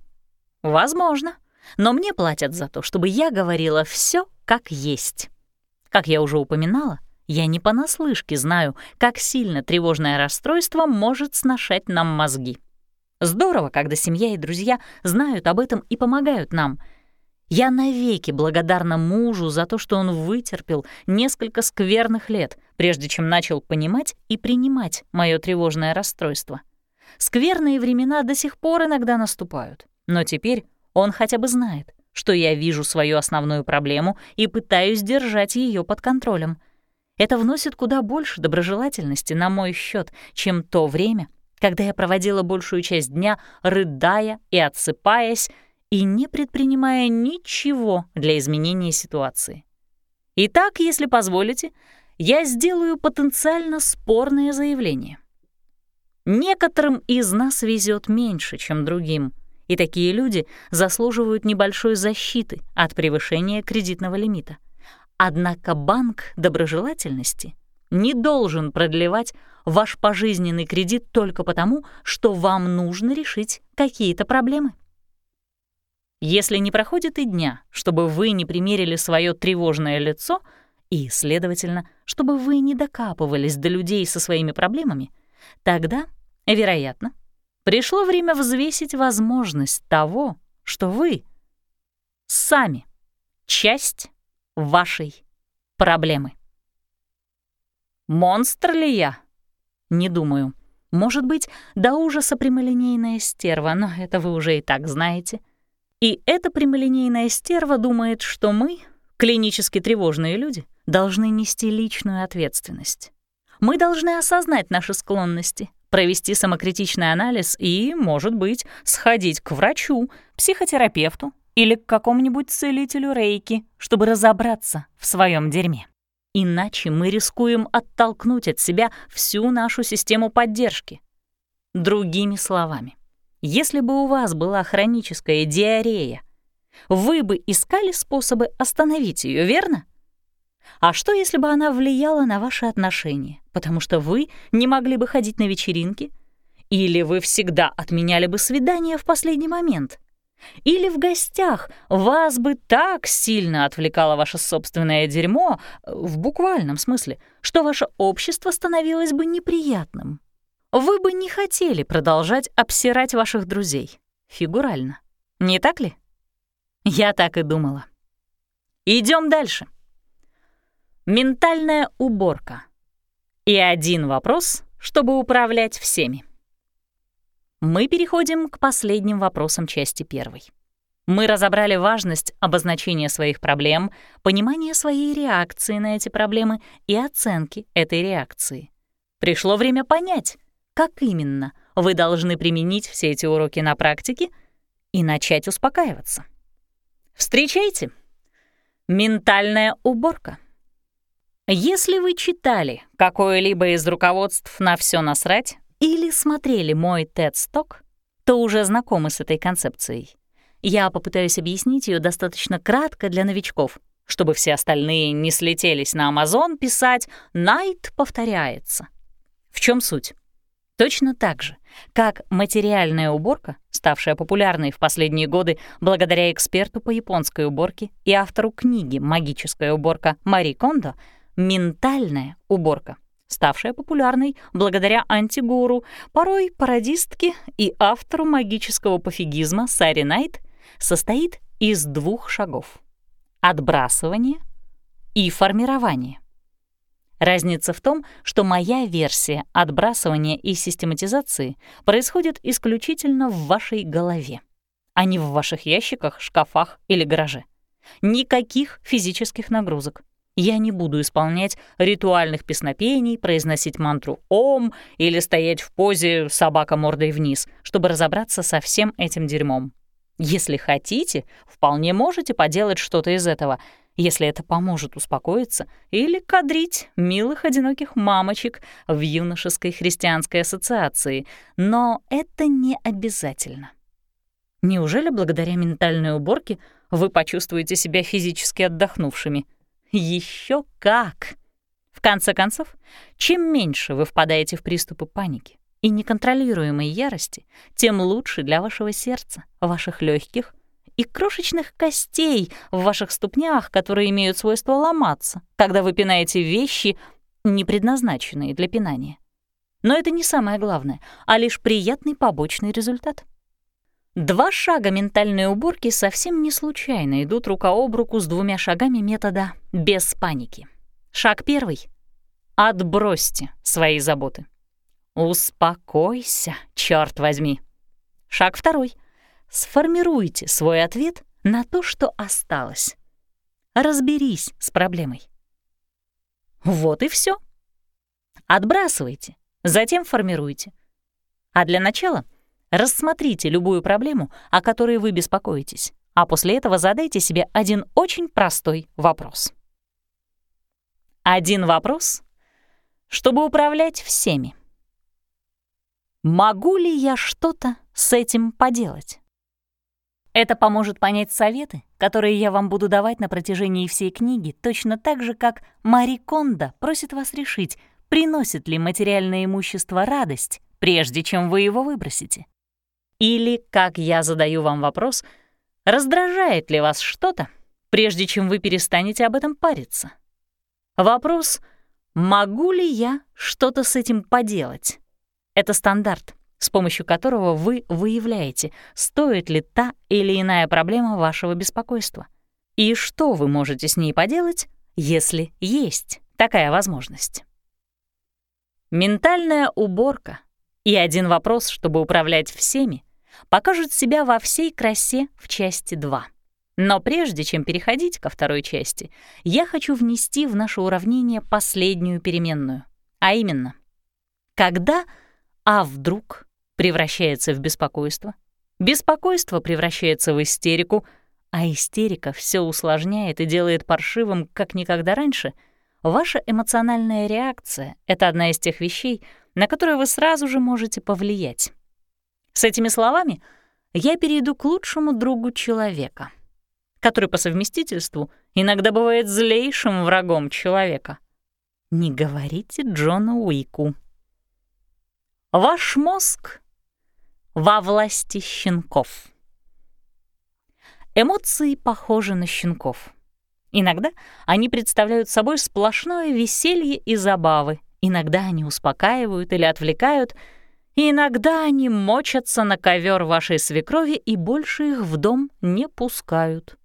Возможно. Но мне платят за то, чтобы я говорила все как есть. Как я уже упоминала, я не понаслышке знаю, как сильно тревожное расстройство может сношать нам мозги. Здорово, когда семья и друзья знают об этом и помогают нам. Я навеки благодарна мужу за то, что он вытерпел несколько скверных лет, прежде чем начал понимать и принимать мое тревожное расстройство. Скверные времена до сих пор иногда наступают, но теперь он хотя бы знает, что я вижу свою основную проблему и пытаюсь держать ее под контролем. Это вносит куда больше доброжелательности на мой счет, чем то время, когда я проводила большую часть дня, рыдая и отсыпаясь, и не предпринимая ничего для изменения ситуации. Итак, если позволите, я сделаю потенциально спорное заявление. Некоторым из нас везет меньше, чем другим, и такие люди заслуживают небольшой защиты от превышения кредитного лимита. Однако банк доброжелательности не должен продлевать ваш пожизненный кредит только потому, что вам нужно решить какие-то проблемы. Если не проходит и дня, чтобы вы не примерили свое тревожное лицо, и, следовательно, чтобы вы не докапывались до людей со своими проблемами, тогда, вероятно, пришло время взвесить возможность того, что вы сами часть вашей проблемы. Монстр ли я? Не думаю. Может быть, до ужаса прямолинейная стерва, но это вы уже и так знаете. И эта прямолинейная стерва думает, что мы, клинически тревожные люди, должны нести личную ответственность. Мы должны осознать наши склонности, провести самокритичный анализ и, может быть, сходить к врачу, психотерапевту или к какому-нибудь целителю рейки, чтобы разобраться в своем дерьме. Иначе мы рискуем оттолкнуть от себя всю нашу систему поддержки. Другими словами, если бы у вас была хроническая диарея, вы бы искали способы остановить ее, верно? А что, если бы она влияла на ваши отношения, потому что вы не могли бы ходить на вечеринки? Или вы всегда отменяли бы свидание в последний момент? Или в гостях вас бы так сильно отвлекало ваше собственное дерьмо, в буквальном смысле, что ваше общество становилось бы неприятным? Вы бы не хотели продолжать обсирать ваших друзей, фигурально, не так ли? Я так и думала. Идем дальше. Ментальная уборка. И один вопрос, чтобы управлять всеми. Мы переходим к последним вопросам части первой. Мы разобрали важность обозначения своих проблем, понимания своей реакции на эти проблемы и оценки этой реакции. Пришло время понять, как именно вы должны применить все эти уроки на практике и начать успокаиваться. Встречайте! Ментальная уборка — если вы читали какое-либо из руководств на все насрать или смотрели мой TED-сток, то уже знакомы с этой концепцией. Я попытаюсь объяснить ее достаточно кратко для новичков, чтобы все остальные не слетелись на Amazon писать «Найт повторяется». В чем суть? Точно так же, как материальная уборка, ставшая популярной в последние годы благодаря эксперту по японской уборке и автору книги «Магическая уборка» Мари Кондо — ментальная уборка, ставшая популярной благодаря антигуру, порой пародистке и автору магического пофигизма Сари Найт, состоит из двух шагов — отбрасывания и формирования. Разница в том, что моя версия отбрасывания и систематизации происходит исключительно в вашей голове, а не в ваших ящиках, шкафах или гараже. Никаких физических нагрузок. Я не буду исполнять ритуальных песнопений, произносить мантру «Ом» или стоять в позе «собака мордой вниз», чтобы разобраться со всем этим дерьмом. Если хотите, вполне можете поделать что-то из этого, если это поможет успокоиться или кадрить милых одиноких мамочек в юношеской христианской ассоциации, но это не обязательно. Неужели благодаря ментальной уборке вы почувствуете себя физически отдохнувшими? Еще как! В конце концов, чем меньше вы впадаете в приступы паники и неконтролируемой ярости, тем лучше для вашего сердца, ваших легких и крошечных костей в ваших ступнях, которые имеют свойство ломаться, когда вы пинаете вещи, не предназначенные для пинания. Но это не самое главное, а лишь приятный побочный результат. Два шага ментальной уборки совсем не случайно идут рука об руку с двумя шагами метода «без паники». Шаг первый — отбросьте свои заботы. Успокойся, черт возьми. Шаг второй — сформируйте свой ответ на то, что осталось. Разберись с проблемой. Вот и все. Отбрасывайте, затем формируйте. А для начала — Рассмотрите любую проблему, о которой вы беспокоитесь, а после этого задайте себе один очень простой вопрос. Один вопрос, чтобы управлять всеми. Могу ли я что-то с этим поделать? Это поможет понять советы, которые я вам буду давать на протяжении всей книги, точно так же, как Мари Кондо просит вас решить, приносит ли материальное имущество радость, прежде чем вы его выбросите. Или, как я задаю вам вопрос, раздражает ли вас что-то, прежде чем вы перестанете об этом париться. Вопрос «Могу ли я что-то с этим поделать?» — это стандарт, с помощью которого вы выявляете, стоит ли та или иная проблема вашего беспокойства. И что вы можете с ней поделать, если есть такая возможность. Ментальная уборка и один вопрос, чтобы управлять всеми, покажут себя во всей красе в части 2. Но прежде чем переходить ко второй части, я хочу внести в наше уравнение последнюю переменную, а именно, когда «а вдруг» превращается в беспокойство, беспокойство превращается в истерику, а истерика все усложняет и делает паршивым, как никогда раньше, ваша эмоциональная реакция — это одна из тех вещей, на которые вы сразу же можете повлиять. С этими словами я перейду к лучшему другу человека — который по совместительству иногда бывает злейшим врагом человека. Не говорите Джону Уику. Ваш мозг во власти щенков. Эмоции похожи на щенков. Иногда они представляют собой сплошное веселье и забавы, иногда они успокаивают или отвлекают, иногда они мочатся на ковер вашей свекрови и больше их в дом не пускают.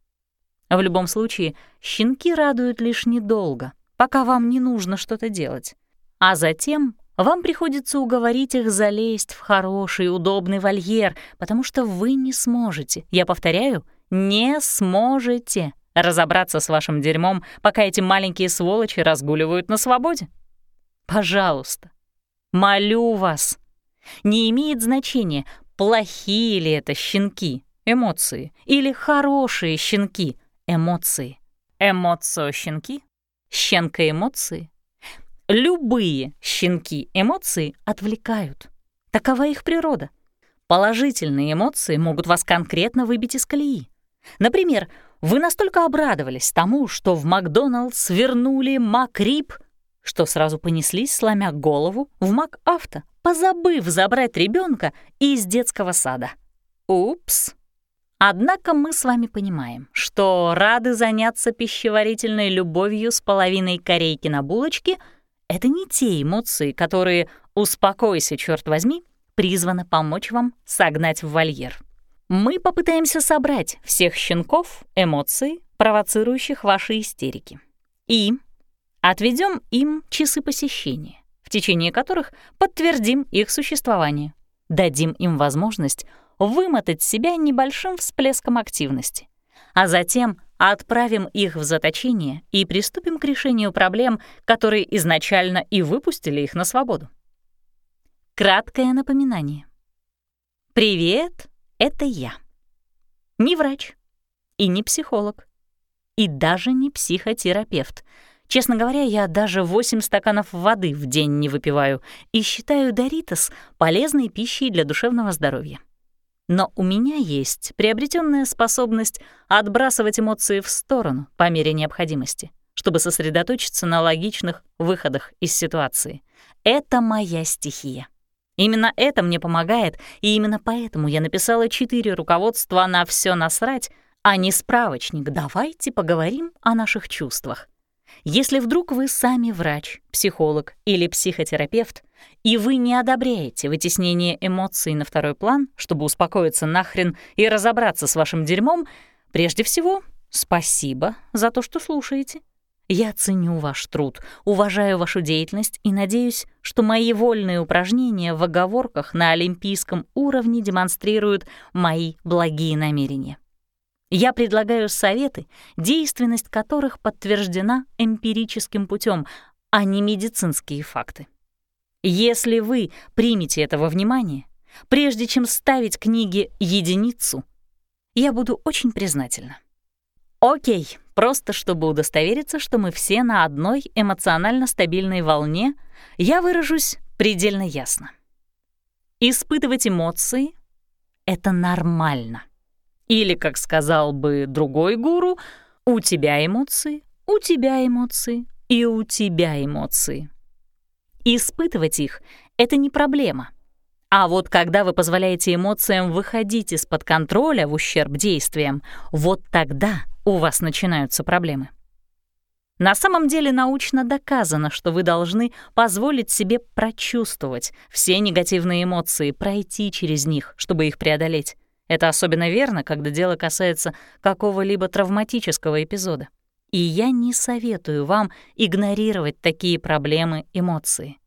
В любом случае, щенки радуют лишь недолго, пока вам не нужно что-то делать. А затем вам приходится уговорить их залезть в хороший, удобный вольер, потому что вы не сможете, я повторяю, не сможете разобраться с вашим дерьмом, пока эти маленькие сволочи разгуливают на свободе. Пожалуйста, молю вас, не имеет значения, плохие ли это щенки, эмоции, или хорошие щенки, эмоции. Эмоцио-щенки, щенка-эмоции. Любые щенки-эмоции отвлекают. Такова их природа. Положительные эмоции могут вас конкретно выбить из колеи. Например, вы настолько обрадовались тому, что в Макдоналдс вернули Макрип, что сразу понеслись, сломя голову, в МакАвто, позабыв забрать ребенка из детского сада. Упс! Однако мы с вами понимаем, что рады заняться пищеварительной любовью с половиной корейки на булочке — это не те эмоции, которые, успокойся, черт возьми, призваны помочь вам согнать в вольер. Мы попытаемся собрать всех щенков эмоций, провоцирующих ваши истерики. И отведем им часы посещения, в течение которых подтвердим их существование. Дадим им возможность вымотать себя небольшим всплеском активности, а затем отправим их в заточение и приступим к решению проблем, которые изначально и выпустили их на свободу. Краткое напоминание. Привет, это я. Не врач и не психолог, и даже не психотерапевт. Честно говоря, я даже 8 стаканов воды в день не выпиваю и считаю Доритос полезной пищей для душевного здоровья. Но у меня есть приобретенная способность отбрасывать эмоции в сторону по мере необходимости, чтобы сосредоточиться на логичных выходах из ситуации. Это моя стихия. Именно это мне помогает, и именно поэтому я написала четыре руководства на все насрать, а не справочник «Давайте поговорим о наших чувствах». Если вдруг вы сами врач, психолог или психотерапевт, и вы не одобряете вытеснение эмоций на второй план, чтобы успокоиться нахрен и разобраться с вашим дерьмом, прежде всего, спасибо за то, что слушаете. Я ценю ваш труд, уважаю вашу деятельность и надеюсь, что мои вольные упражнения в оговорках на олимпийском уровне демонстрируют мои благие намерения. Я предлагаю советы, действенность которых подтверждена эмпирическим путем, а не медицинские факты. Если вы примете этого внимание, прежде чем ставить книге единицу, я буду очень признательна. Окей, просто чтобы удостовериться, что мы все на одной эмоционально стабильной волне, я выражусь предельно ясно. Испытывать эмоции — это нормально. Или, как сказал бы другой гуру, у тебя эмоции, у тебя эмоции и у тебя эмоции. Испытывать их — это не проблема. А вот когда вы позволяете эмоциям выходить из-под контроля в ущерб действиям, вот тогда у вас начинаются проблемы. На самом деле научно доказано, что вы должны позволить себе прочувствовать все негативные эмоции, пройти через них, чтобы их преодолеть. Это особенно верно, когда дело касается какого-либо травматического эпизода. И я не советую вам игнорировать такие проблемы, эмоции.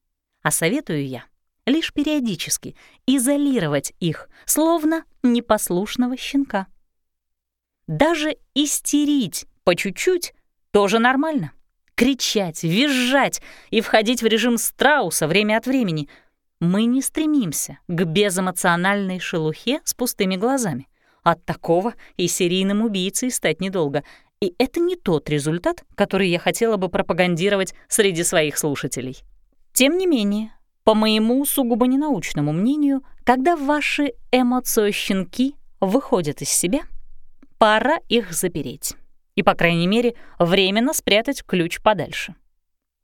А советую я — лишь периодически, изолировать их, словно непослушного щенка. Даже истерить по чуть-чуть тоже нормально. Кричать, визжать и входить в режим страуса время от времени. Мы не стремимся к безэмоциональной шелухе с пустыми глазами. От такого и серийным убийцей стать недолго. И это не тот результат, который я хотела бы пропагандировать среди своих слушателей. Тем не менее, по моему сугубо ненаучному мнению, когда ваши эмоциощенки выходят из себя, пора их запереть. И, по крайней мере, временно спрятать ключ подальше.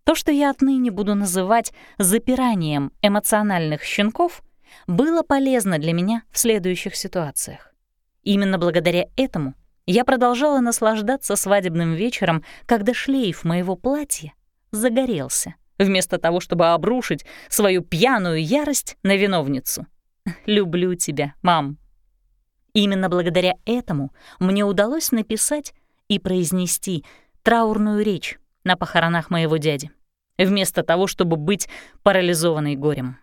То, что я отныне буду называть запиранием эмоциональных щенков, было полезно для меня в следующих ситуациях. Именно благодаря этому я продолжала наслаждаться свадебным вечером, когда шлейф моего платья загорелся вместо того, чтобы обрушить свою пьяную ярость на виновницу. «Люблю тебя, мам». Именно благодаря этому мне удалось написать и произнести траурную речь на похоронах моего дяди, вместо того, чтобы быть парализованной горем.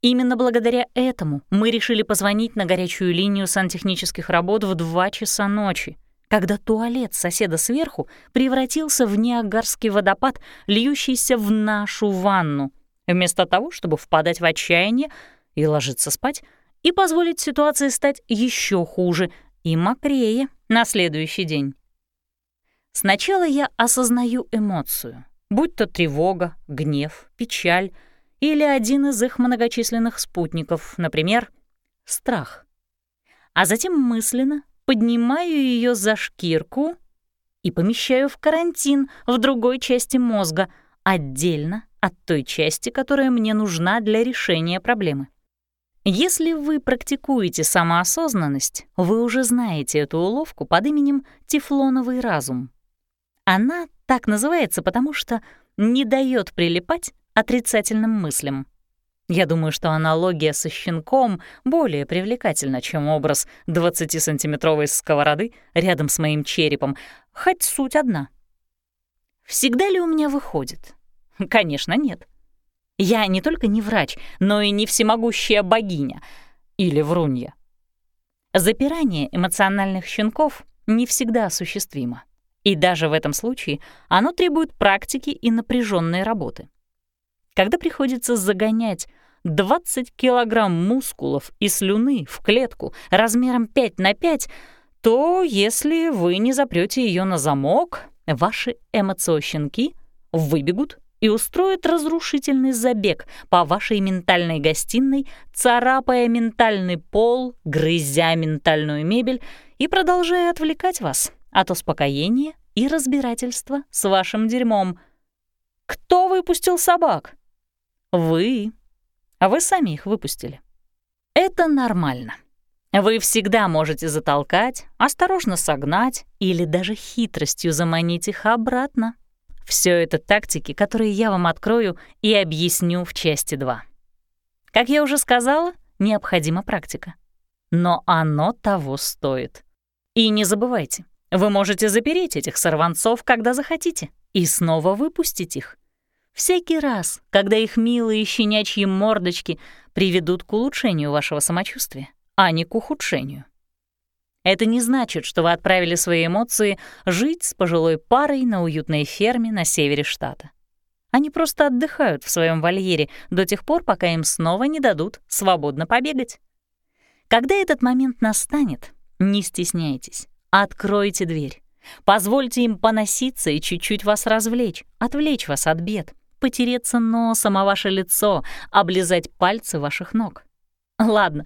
Именно благодаря этому мы решили позвонить на горячую линию сантехнических работ в 2 часа ночи, когда туалет соседа сверху превратился в Ниагарский водопад, льющийся в нашу ванну, вместо того, чтобы впадать в отчаяние и ложиться спать, и позволить ситуации стать еще хуже и мокрее на следующий день. Сначала я осознаю эмоцию, будь то тревога, гнев, печаль или один из их многочисленных спутников, например, страх. А затем мысленно поднимаю ее за шкирку и помещаю в карантин в другой части мозга, отдельно от той части, которая мне нужна для решения проблемы. Если вы практикуете самоосознанность, вы уже знаете эту уловку под именем «тефлоновый разум». Она так называется, потому что не дает прилипать отрицательным мыслям. Я думаю, что аналогия со щенком более привлекательна, чем образ 20-сантиметровой сковороды рядом с моим черепом, хоть суть одна. Всегда ли у меня выходит? Конечно, нет. Я не только не врач, но и не всемогущая богиня или врунья. Запирание эмоциональных щенков не всегда осуществимо. И даже в этом случае оно требует практики и напряженной работы. Когда приходится загонять 20 килограмм мускулов и слюны в клетку размером 5 на 5, то если вы не запрете ее на замок, ваши эмоциощенки выбегут и устроят разрушительный забег по вашей ментальной гостиной, царапая ментальный пол, грызя ментальную мебель и продолжая отвлекать вас от успокоения и разбирательства с вашим дерьмом. Кто выпустил собак? Вы. А вы сами их выпустили. Это нормально. Вы всегда можете затолкать, осторожно согнать или даже хитростью заманить их обратно. Все это тактики, которые я вам открою и объясню в части 2. Как я уже сказала, необходима практика. Но оно того стоит. И не забывайте, вы можете запереть этих сорванцов, когда захотите, и снова выпустить их. Всякий раз, когда их милые щенячьи мордочки приведут к улучшению вашего самочувствия, а не к ухудшению. Это не значит, что вы отправили свои эмоции жить с пожилой парой на уютной ферме на севере штата. Они просто отдыхают в своем вольере до тех пор, пока им снова не дадут свободно побегать. Когда этот момент настанет, не стесняйтесь, Откройте дверь. Позвольте им поноситься и чуть-чуть вас развлечь, отвлечь вас от бед, потереться носом о ваше лицо, облизать пальцы ваших ног. Ладно,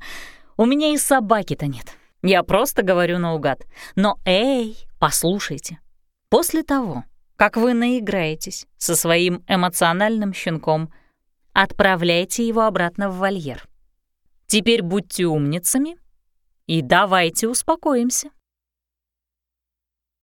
у меня и собаки-то нет. Я просто говорю наугад. Но эй, послушайте. После того, как вы наиграетесь со своим эмоциональным щенком, отправляйте его обратно в вольер. Теперь будьте умницами и давайте успокоимся.